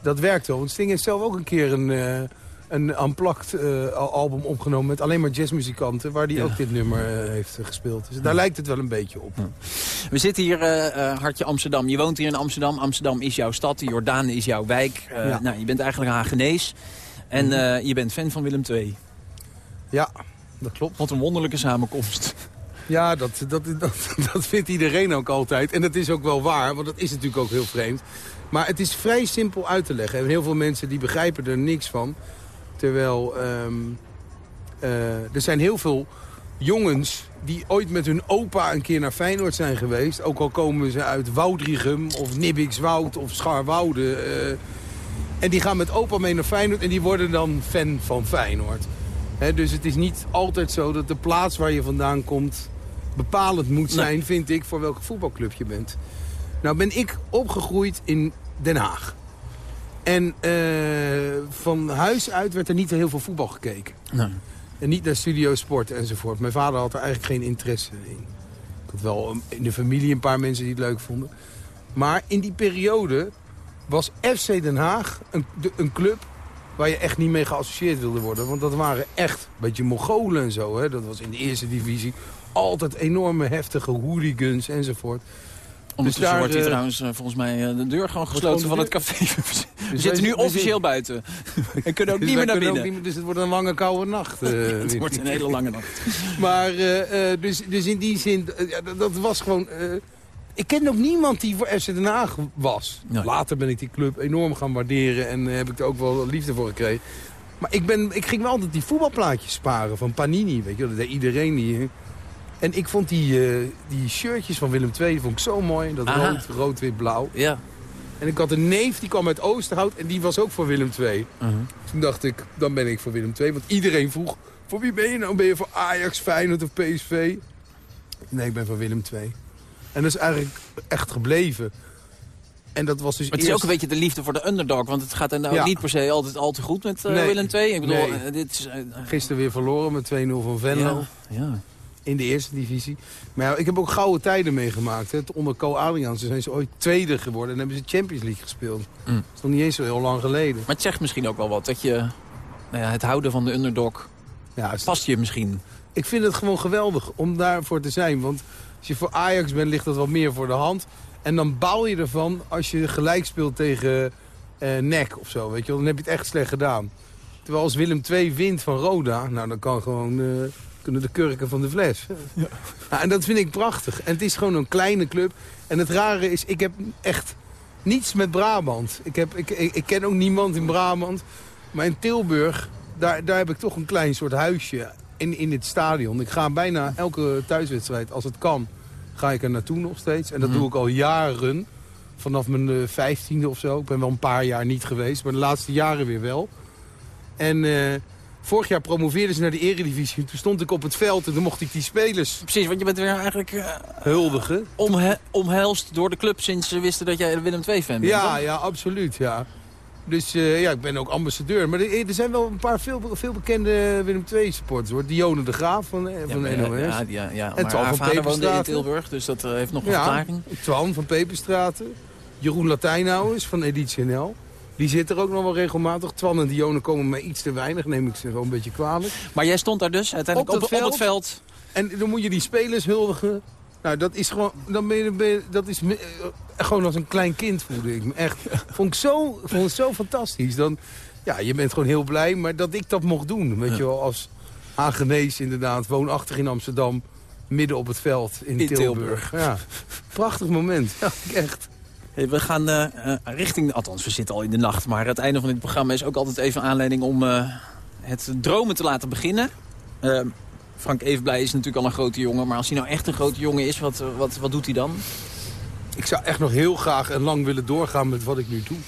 [SPEAKER 4] dat werkt wel. Want Sting heeft zelf ook een keer een een unplugged uh, album opgenomen met alleen maar jazzmuzikanten... waar hij ja. ook dit nummer uh, heeft gespeeld. Dus daar ja. lijkt het wel een beetje op. Ja.
[SPEAKER 3] We zitten hier, Hartje Amsterdam. Je woont hier in Amsterdam. Amsterdam is jouw stad. Jordaan is jouw wijk. Nou, je bent eigenlijk Hagenees. En mm. je bent fan van Willem II.
[SPEAKER 4] Ja, dat klopt.
[SPEAKER 3] Wat een wonderlijke samenkomst.
[SPEAKER 4] Ja, dat, dat, *laughs* dat, dat vindt iedereen ook altijd. En dat is ook wel waar, want dat is natuurlijk ook heel vreemd. Maar het is vrij simpel uit te leggen. En heel veel mensen die begrijpen er niks van... Terwijl um, uh, er zijn heel veel jongens die ooit met hun opa een keer naar Feyenoord zijn geweest. Ook al komen ze uit Woudrichem of Nibbikswoud of Scharwoude. Uh, en die gaan met opa mee naar Feyenoord en die worden dan fan van Feyenoord. He, dus het is niet altijd zo dat de plaats waar je vandaan komt bepalend moet zijn, nee. vind ik, voor welk voetbalclub je bent. Nou ben ik opgegroeid in Den Haag. En uh, van huis uit werd er niet heel veel voetbal gekeken.
[SPEAKER 3] Nee.
[SPEAKER 4] En niet naar studio sport enzovoort. Mijn vader had er eigenlijk geen interesse in. Ik had wel in de familie een paar mensen die het leuk vonden. Maar in die periode was FC Den Haag een, een club waar je echt niet mee geassocieerd wilde worden. Want dat waren echt een beetje Mongolen en zo. Hè? Dat was in de eerste divisie. Altijd enorme heftige hooligans enzovoort.
[SPEAKER 3] Ondertussen dus wordt hier uh, trouwens uh, volgens mij uh, de deur gewoon gesloten van het café. *laughs* we dus zitten nu officieel buiten. *laughs* en kunnen ook dus niet meer naar binnen.
[SPEAKER 4] Niet, dus het wordt een lange koude nacht. *laughs*
[SPEAKER 3] het wordt een hele lange nacht.
[SPEAKER 4] maar dus, dus in die zin, dat was gewoon... ik ken ook niemand die voor FC Den Haag was. Nee. Later ben ik die club enorm gaan waarderen en heb ik er ook wel liefde voor gekregen. Maar ik, ben, ik ging wel altijd die voetbalplaatjes sparen van Panini. Weet je, dat deed iedereen die... En ik vond die, uh, die shirtjes van Willem II vond ik zo mooi. Dat rood, rood, wit, blauw.
[SPEAKER 3] Ja.
[SPEAKER 4] En ik had een neef, die kwam uit Oosterhout en die was ook voor Willem II.
[SPEAKER 3] Uh -huh.
[SPEAKER 4] Toen dacht ik, dan ben ik voor Willem II. Want iedereen vroeg, voor wie ben je nou? Ben je voor Ajax, Feyenoord of PSV? Nee, ik ben voor Willem II. En dat is eigenlijk echt gebleven. En dat was dus
[SPEAKER 3] maar het is ook een beetje de liefde voor de underdog. Want het gaat er nou ja. niet per se altijd al te goed met uh, nee. Willem II. Ik bedoel,
[SPEAKER 4] nee.
[SPEAKER 3] uh, dit is, uh,
[SPEAKER 4] Gisteren weer verloren met 2-0 van Venlo.
[SPEAKER 3] Ja, ja
[SPEAKER 4] in de eerste divisie. Maar ja, ik heb ook gouden tijden meegemaakt. Hè. Onder Co Adriaanse zijn ze ooit tweede geworden en hebben ze Champions League gespeeld.
[SPEAKER 3] Mm.
[SPEAKER 4] Dat is nog niet eens zo heel lang geleden.
[SPEAKER 3] Maar het zegt misschien ook wel wat, dat je nou ja, het houden van de underdog ja, past je misschien.
[SPEAKER 4] Ik vind het gewoon geweldig om daarvoor te zijn. Want als je voor Ajax bent, ligt dat wat meer voor de hand. En dan baal je ervan als je gelijk speelt tegen uh, NEC of zo. Weet je wel. Dan heb je het echt slecht gedaan. Terwijl als Willem II wint van Roda, nou dan kan gewoon... Uh, kunnen de kurken van de fles. Ja. Nou, en dat vind ik prachtig. En het is gewoon een kleine club. En het rare is, ik heb echt niets met Brabant. Ik, heb, ik, ik, ik ken ook niemand in Brabant. Maar in Tilburg, daar, daar heb ik toch een klein soort huisje in, in het stadion. Ik ga bijna elke thuiswedstrijd, als het kan, ga ik er naartoe nog steeds. En dat
[SPEAKER 3] Mhm.
[SPEAKER 4] doe ik al jaren. Vanaf mijn eh, vijftiende of zo. Ik ben wel een paar jaar niet geweest, maar de laatste jaren weer wel. En eh, vorig jaar promoveerden ze naar de eredivisie. Toen stond ik op het veld en dan mocht ik die spelers
[SPEAKER 3] Precies, want je bent weer eigenlijk eh,
[SPEAKER 4] huldigen.
[SPEAKER 3] omhe omhelst door de club sinds ze wisten dat jij een Willem II-fan bent.
[SPEAKER 4] Ja, ja, absoluut, ja. Dus eh, ja, ik ben ook ambassadeur. Maar er, er zijn wel een paar veel, veel bekende Willem II supporters. hoor. Dione de Graaf van, eh,
[SPEAKER 3] Ja,
[SPEAKER 4] van NOS.
[SPEAKER 3] Ja, ja, ja.
[SPEAKER 4] En
[SPEAKER 3] maar
[SPEAKER 4] Twan van
[SPEAKER 3] woonde in. Tilburg, dus dat heeft nog een
[SPEAKER 4] Ja,
[SPEAKER 3] verklaring.
[SPEAKER 4] Twan van Peperstraten. Jeroen Latijnhuis van Editie NL. Die zit er ook nog wel regelmatig. Twan en Dione komen mij iets te weinig, neem ik ze wel een beetje kwalijk.
[SPEAKER 3] Maar jij stond daar dus uiteindelijk op,
[SPEAKER 4] Op dat
[SPEAKER 3] op het veld.
[SPEAKER 4] En dan moet je die spelers huldigen. Nou, dat is gewoon, dan ben je, ben je- dat is eh, gewoon als een klein kind voelde ik me. Echt, vond ik zo, vond het zo fantastisch. Dan, ja, je bent gewoon heel blij, maar dat ik dat mocht doen. Weet je wel, als Hagenees inderdaad, woonachtig in Amsterdam, midden op het veld in,
[SPEAKER 3] In
[SPEAKER 4] Tilburg. Ja, prachtig moment. *laughs* Ja, echt.
[SPEAKER 3] We gaan eh, eh, richting, althans we zitten al in de nacht, maar het einde van dit programma is ook altijd even aanleiding om eh, het dromen te laten beginnen. Eh, Frank Evenblij is natuurlijk al een grote jongen, maar als hij nou echt een grote jongen is, wat, wat, wat doet hij dan?
[SPEAKER 4] Ik zou echt nog heel graag en lang willen doorgaan met wat ik nu doe.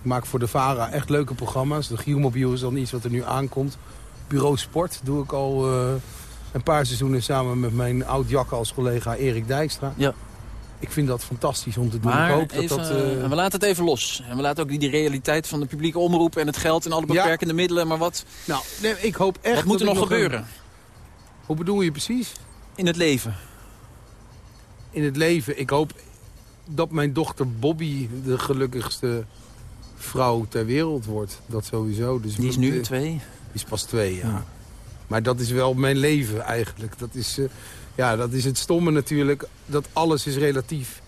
[SPEAKER 4] Ik maak voor de VARA echt leuke programma's. De Gielmobiel is dan iets wat er nu aankomt. Bureau Sport doe ik al een paar seizoenen samen met mijn oud-jak als collega Erik Dijkstra.
[SPEAKER 3] Ja.
[SPEAKER 4] Ik vind dat fantastisch om te doen.
[SPEAKER 3] Maar
[SPEAKER 4] ik hoop
[SPEAKER 3] even,
[SPEAKER 4] dat dat... eh,
[SPEAKER 3] en we laten het even los. En we laten ook die, die realiteit van de publieke omroep en het geld en alle
[SPEAKER 4] Ja.
[SPEAKER 3] beperkende middelen. Maar wat,
[SPEAKER 4] nou, nee, ik hoop echt
[SPEAKER 3] wat moet er nog
[SPEAKER 4] een-
[SPEAKER 3] gebeuren
[SPEAKER 4] Hoe bedoel je precies?
[SPEAKER 3] in het leven?
[SPEAKER 4] In het leven. Ik hoop dat mijn dochter Bobby de gelukkigste vrouw ter wereld wordt. Dat sowieso. Dus
[SPEAKER 3] Die is nu
[SPEAKER 4] eh,
[SPEAKER 3] twee.
[SPEAKER 4] Die is pas twee, ja.
[SPEAKER 3] Ja.
[SPEAKER 4] Maar dat is wel mijn leven eigenlijk. Dat is, eh, ja, dat is het stomme natuurlijk. Dat alles is relatief.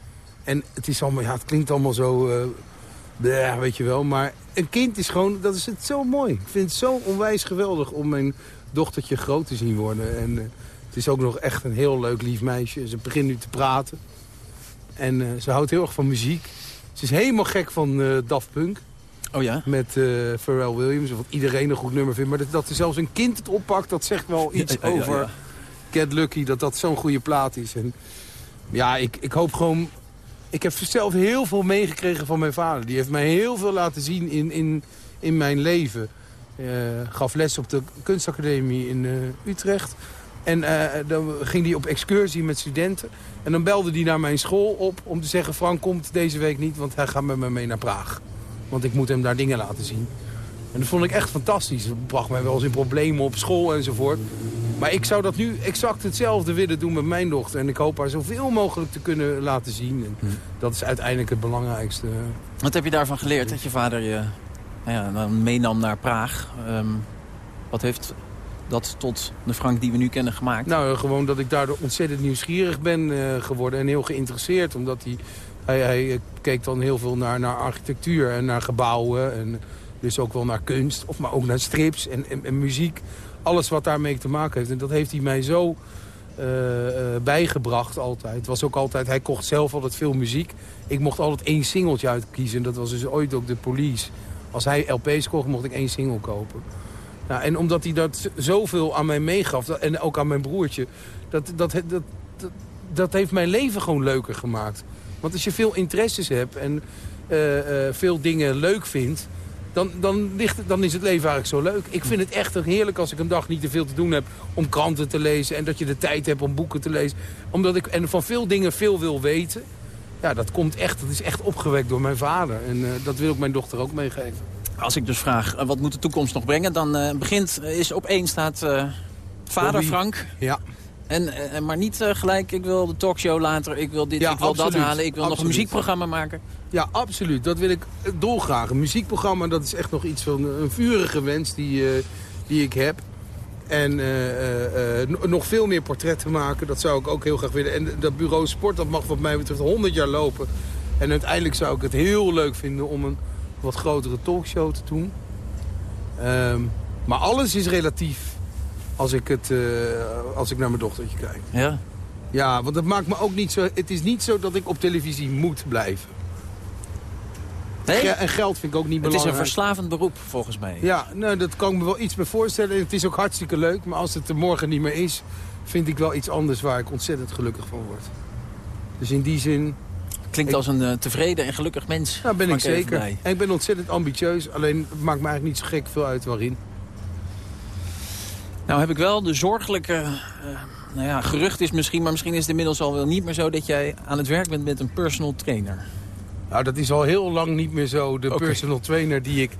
[SPEAKER 4] En het is allemaal, ja, het klinkt allemaal zo, bleh, weet je wel. Maar een kind is gewoon, dat is het zo mooi. Ik vind het zo onwijs geweldig om mijn dochtertje groot te zien worden. En eh, het is ook nog echt een heel leuk lief meisje. Ze begint nu te praten. En ze houdt heel erg van muziek. Ze is helemaal gek van Daft Punk
[SPEAKER 3] Oh ja?
[SPEAKER 4] met eh Pharrell Williams. Wat iedereen een goed nummer vindt. Maar dat, dat er zelfs een kind het oppakt, dat zegt wel iets
[SPEAKER 3] Ja, ja, ja,
[SPEAKER 4] over
[SPEAKER 3] ja.
[SPEAKER 4] Get Lucky. Dat dat zo'n goede plaat is. En ja, ik, ik hoop gewoon... Ik heb zelf heel veel meegekregen van mijn vader. Die heeft mij heel veel laten zien in, in, in mijn leven. Eh, gaf les op de kunstacademie in eh, Utrecht. En dan ging hij op excursie met studenten. En dan belde hij naar mijn school op om te zeggen... Frank komt deze week niet, want hij gaat met me mee naar Praag. Want ik moet hem daar dingen laten zien. En dat vond ik echt fantastisch. Dat bracht mij wel eens in problemen op school enzovoort. Maar ik zou dat nu exact hetzelfde willen doen met mijn dochter. En ik hoop haar zoveel mogelijk te kunnen laten zien. En hm. Dat is uiteindelijk het belangrijkste.
[SPEAKER 3] Wat heb je daarvan geleerd dat je vader je nou ja, meenam naar Praag? Um, wat heeft dat tot de Frank die we nu kennen gemaakt?
[SPEAKER 4] Nou, gewoon dat ik daardoor ontzettend nieuwsgierig ben uh, geworden en heel geïnteresseerd. Omdat hij, hij, hij, keek dan heel veel naar, naar architectuur en naar gebouwen. En dus ook wel naar kunst, of maar ook naar strips en, en, muziek. Alles wat daarmee te maken heeft. En dat heeft hij mij zo uh, uh, bijgebracht altijd. Het was ook altijd, hij kocht zelf altijd veel muziek. Ik mocht altijd één singeltje uitkiezen. Dat was dus ooit ook de police. Als hij LP's kocht, mocht ik één single kopen. Nou, en omdat hij dat zoveel aan mij meegaf, en ook aan mijn broertje... Dat, dat, dat, dat heeft mijn leven gewoon leuker gemaakt. Want als je veel interesses hebt en uh, veel dingen leuk vindt dan, dan, ligt, dan is het leven eigenlijk zo leuk. Ik vind het echt heerlijk als ik een dag niet te veel te doen heb om kranten te lezen. En dat je de tijd hebt om boeken te lezen. Omdat ik en van veel dingen veel wil weten. Ja, dat komt echt, dat is echt opgewekt door mijn vader. En uh, dat wil ik mijn dochter ook meegeven.
[SPEAKER 3] Als ik dus vraag, wat moet de toekomst nog brengen? Dan begint, is op één staat vader Bobby. Frank.
[SPEAKER 4] Ja.
[SPEAKER 3] En, maar niet gelijk, ik wil de talkshow later, ik wil dit, ja, ik wil absoluut. dat halen. Ik wil absoluut. nog een muziekprogramma maken.
[SPEAKER 4] Ja, absoluut. Dat wil ik dolgraag. Een muziekprogramma, dat is echt nog iets van een vurige wens die, uh, die ik heb. En uh, uh, nog veel meer portretten maken, dat zou ik ook heel graag willen. En dat bureau sport, dat mag wat mij betreft 100 jaar lopen. En uiteindelijk zou ik het heel leuk vinden om een wat grotere talkshow te doen. Um, maar alles is relatief als ik, het, als ik naar mijn dochtertje kijk.
[SPEAKER 3] Ja?
[SPEAKER 4] Ja, want het maakt me ook niet zo... Het is niet zo dat ik op televisie moet blijven.
[SPEAKER 3] Nee?
[SPEAKER 4] En geld vind ik ook niet belangrijk.
[SPEAKER 3] Het is een verslavend beroep, volgens mij.
[SPEAKER 4] Ja, nou, dat kan ik me wel iets bij voorstellen. Het is ook hartstikke leuk. Maar als het er morgen niet meer is, vind ik wel iets anders waar ik ontzettend gelukkig van word. Dus in die zin...
[SPEAKER 3] Klinkt als een uh, tevreden en gelukkig mens.
[SPEAKER 4] Nou, ben ik zeker. En ik ben ontzettend ambitieus. Alleen het maakt me eigenlijk niet zo gek veel uit waarin.
[SPEAKER 3] Nou heb ik wel de zorgelijke... Uh, nou ja, gerucht is misschien, maar misschien is het inmiddels al wel niet meer zo... dat jij aan het werk bent met een personal trainer.
[SPEAKER 4] Nou, dat is al heel lang niet meer zo de personal trainer die ik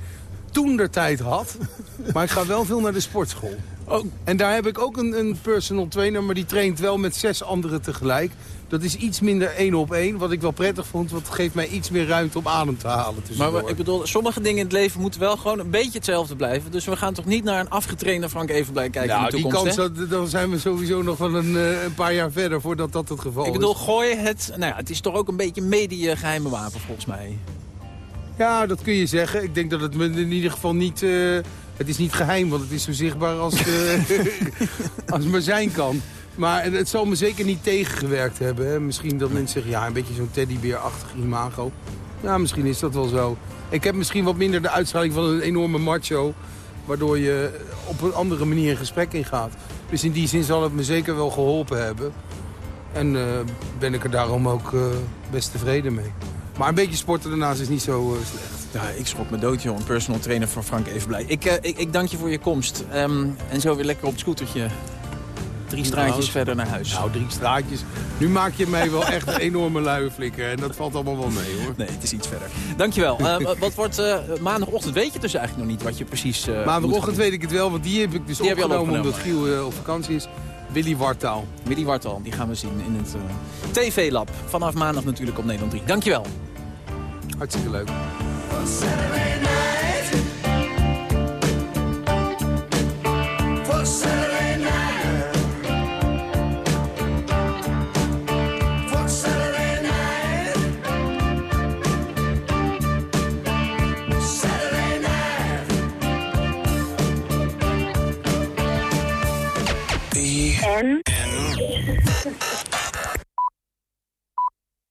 [SPEAKER 4] toen de tijd had. *laughs* maar ik ga wel veel naar de sportschool. Oh. En daar heb ik ook een, een personal trainer, maar die traint wel met zes anderen tegelijk. Dat is iets minder één op één, wat ik wel prettig vond. Want het geeft mij iets meer ruimte om adem te halen.
[SPEAKER 3] Maar ik bedoel, sommige dingen in het leven moeten wel gewoon een beetje hetzelfde blijven. Dus we gaan toch niet naar een afgetrainde Frank Evenblij kijken nou, in de toekomst,
[SPEAKER 4] die kans, dan zijn we sowieso nog wel een, eh, een, paar jaar verder voordat dat het geval is.
[SPEAKER 3] Ik bedoel, gooi het... Nou ja, het is toch ook een beetje media geheime wapen volgens mij.
[SPEAKER 4] Ja, dat kun je zeggen. Ik denk dat het in ieder geval niet... Uh, het is niet geheim, want het is zo zichtbaar als, uh, *laughs* als maar zijn kan. Maar het zal me zeker niet tegengewerkt hebben. Hè. Misschien dat mensen zeggen, ja, een beetje zo'n teddybeerachtig imago. Ja, misschien is dat wel zo. Ik heb misschien wat minder de uitstraling van een enorme macho... waardoor je op een andere manier een gesprek ingaat. Dus in die zin zal het me zeker wel geholpen hebben. En uh, ben ik er daarom ook uh, best tevreden mee. Maar een beetje sporten daarnaast is niet zo uh, slecht.
[SPEAKER 3] Ja, ik schrok me dood, joh. Een personal trainer van Frank Evenblij. Ik, ik, ik dank je voor je komst. Um, en zo weer lekker op het scootertje drie straatjes nou, verder naar huis.
[SPEAKER 4] Nou, drie straatjes. Nu maak je mij wel echt een enorme luie flikker. En dat valt allemaal wel mee, hoor.
[SPEAKER 3] Nee, het is iets verder. Dankjewel. Uh, wat wordt uh, maandagochtend? Weet je dus eigenlijk nog niet wat je precies uh,
[SPEAKER 4] Maandagochtend weet ik het wel, want die heb ik dus die opgenomen, opgenomen, omdat Giel op vakantie is. Willy Wartaal.
[SPEAKER 3] Willy Wartaal, die gaan we zien in het TV-lab. Vanaf maandag natuurlijk op Nederland 3. Dankjewel.
[SPEAKER 4] Hartstikke leuk.
[SPEAKER 10] For on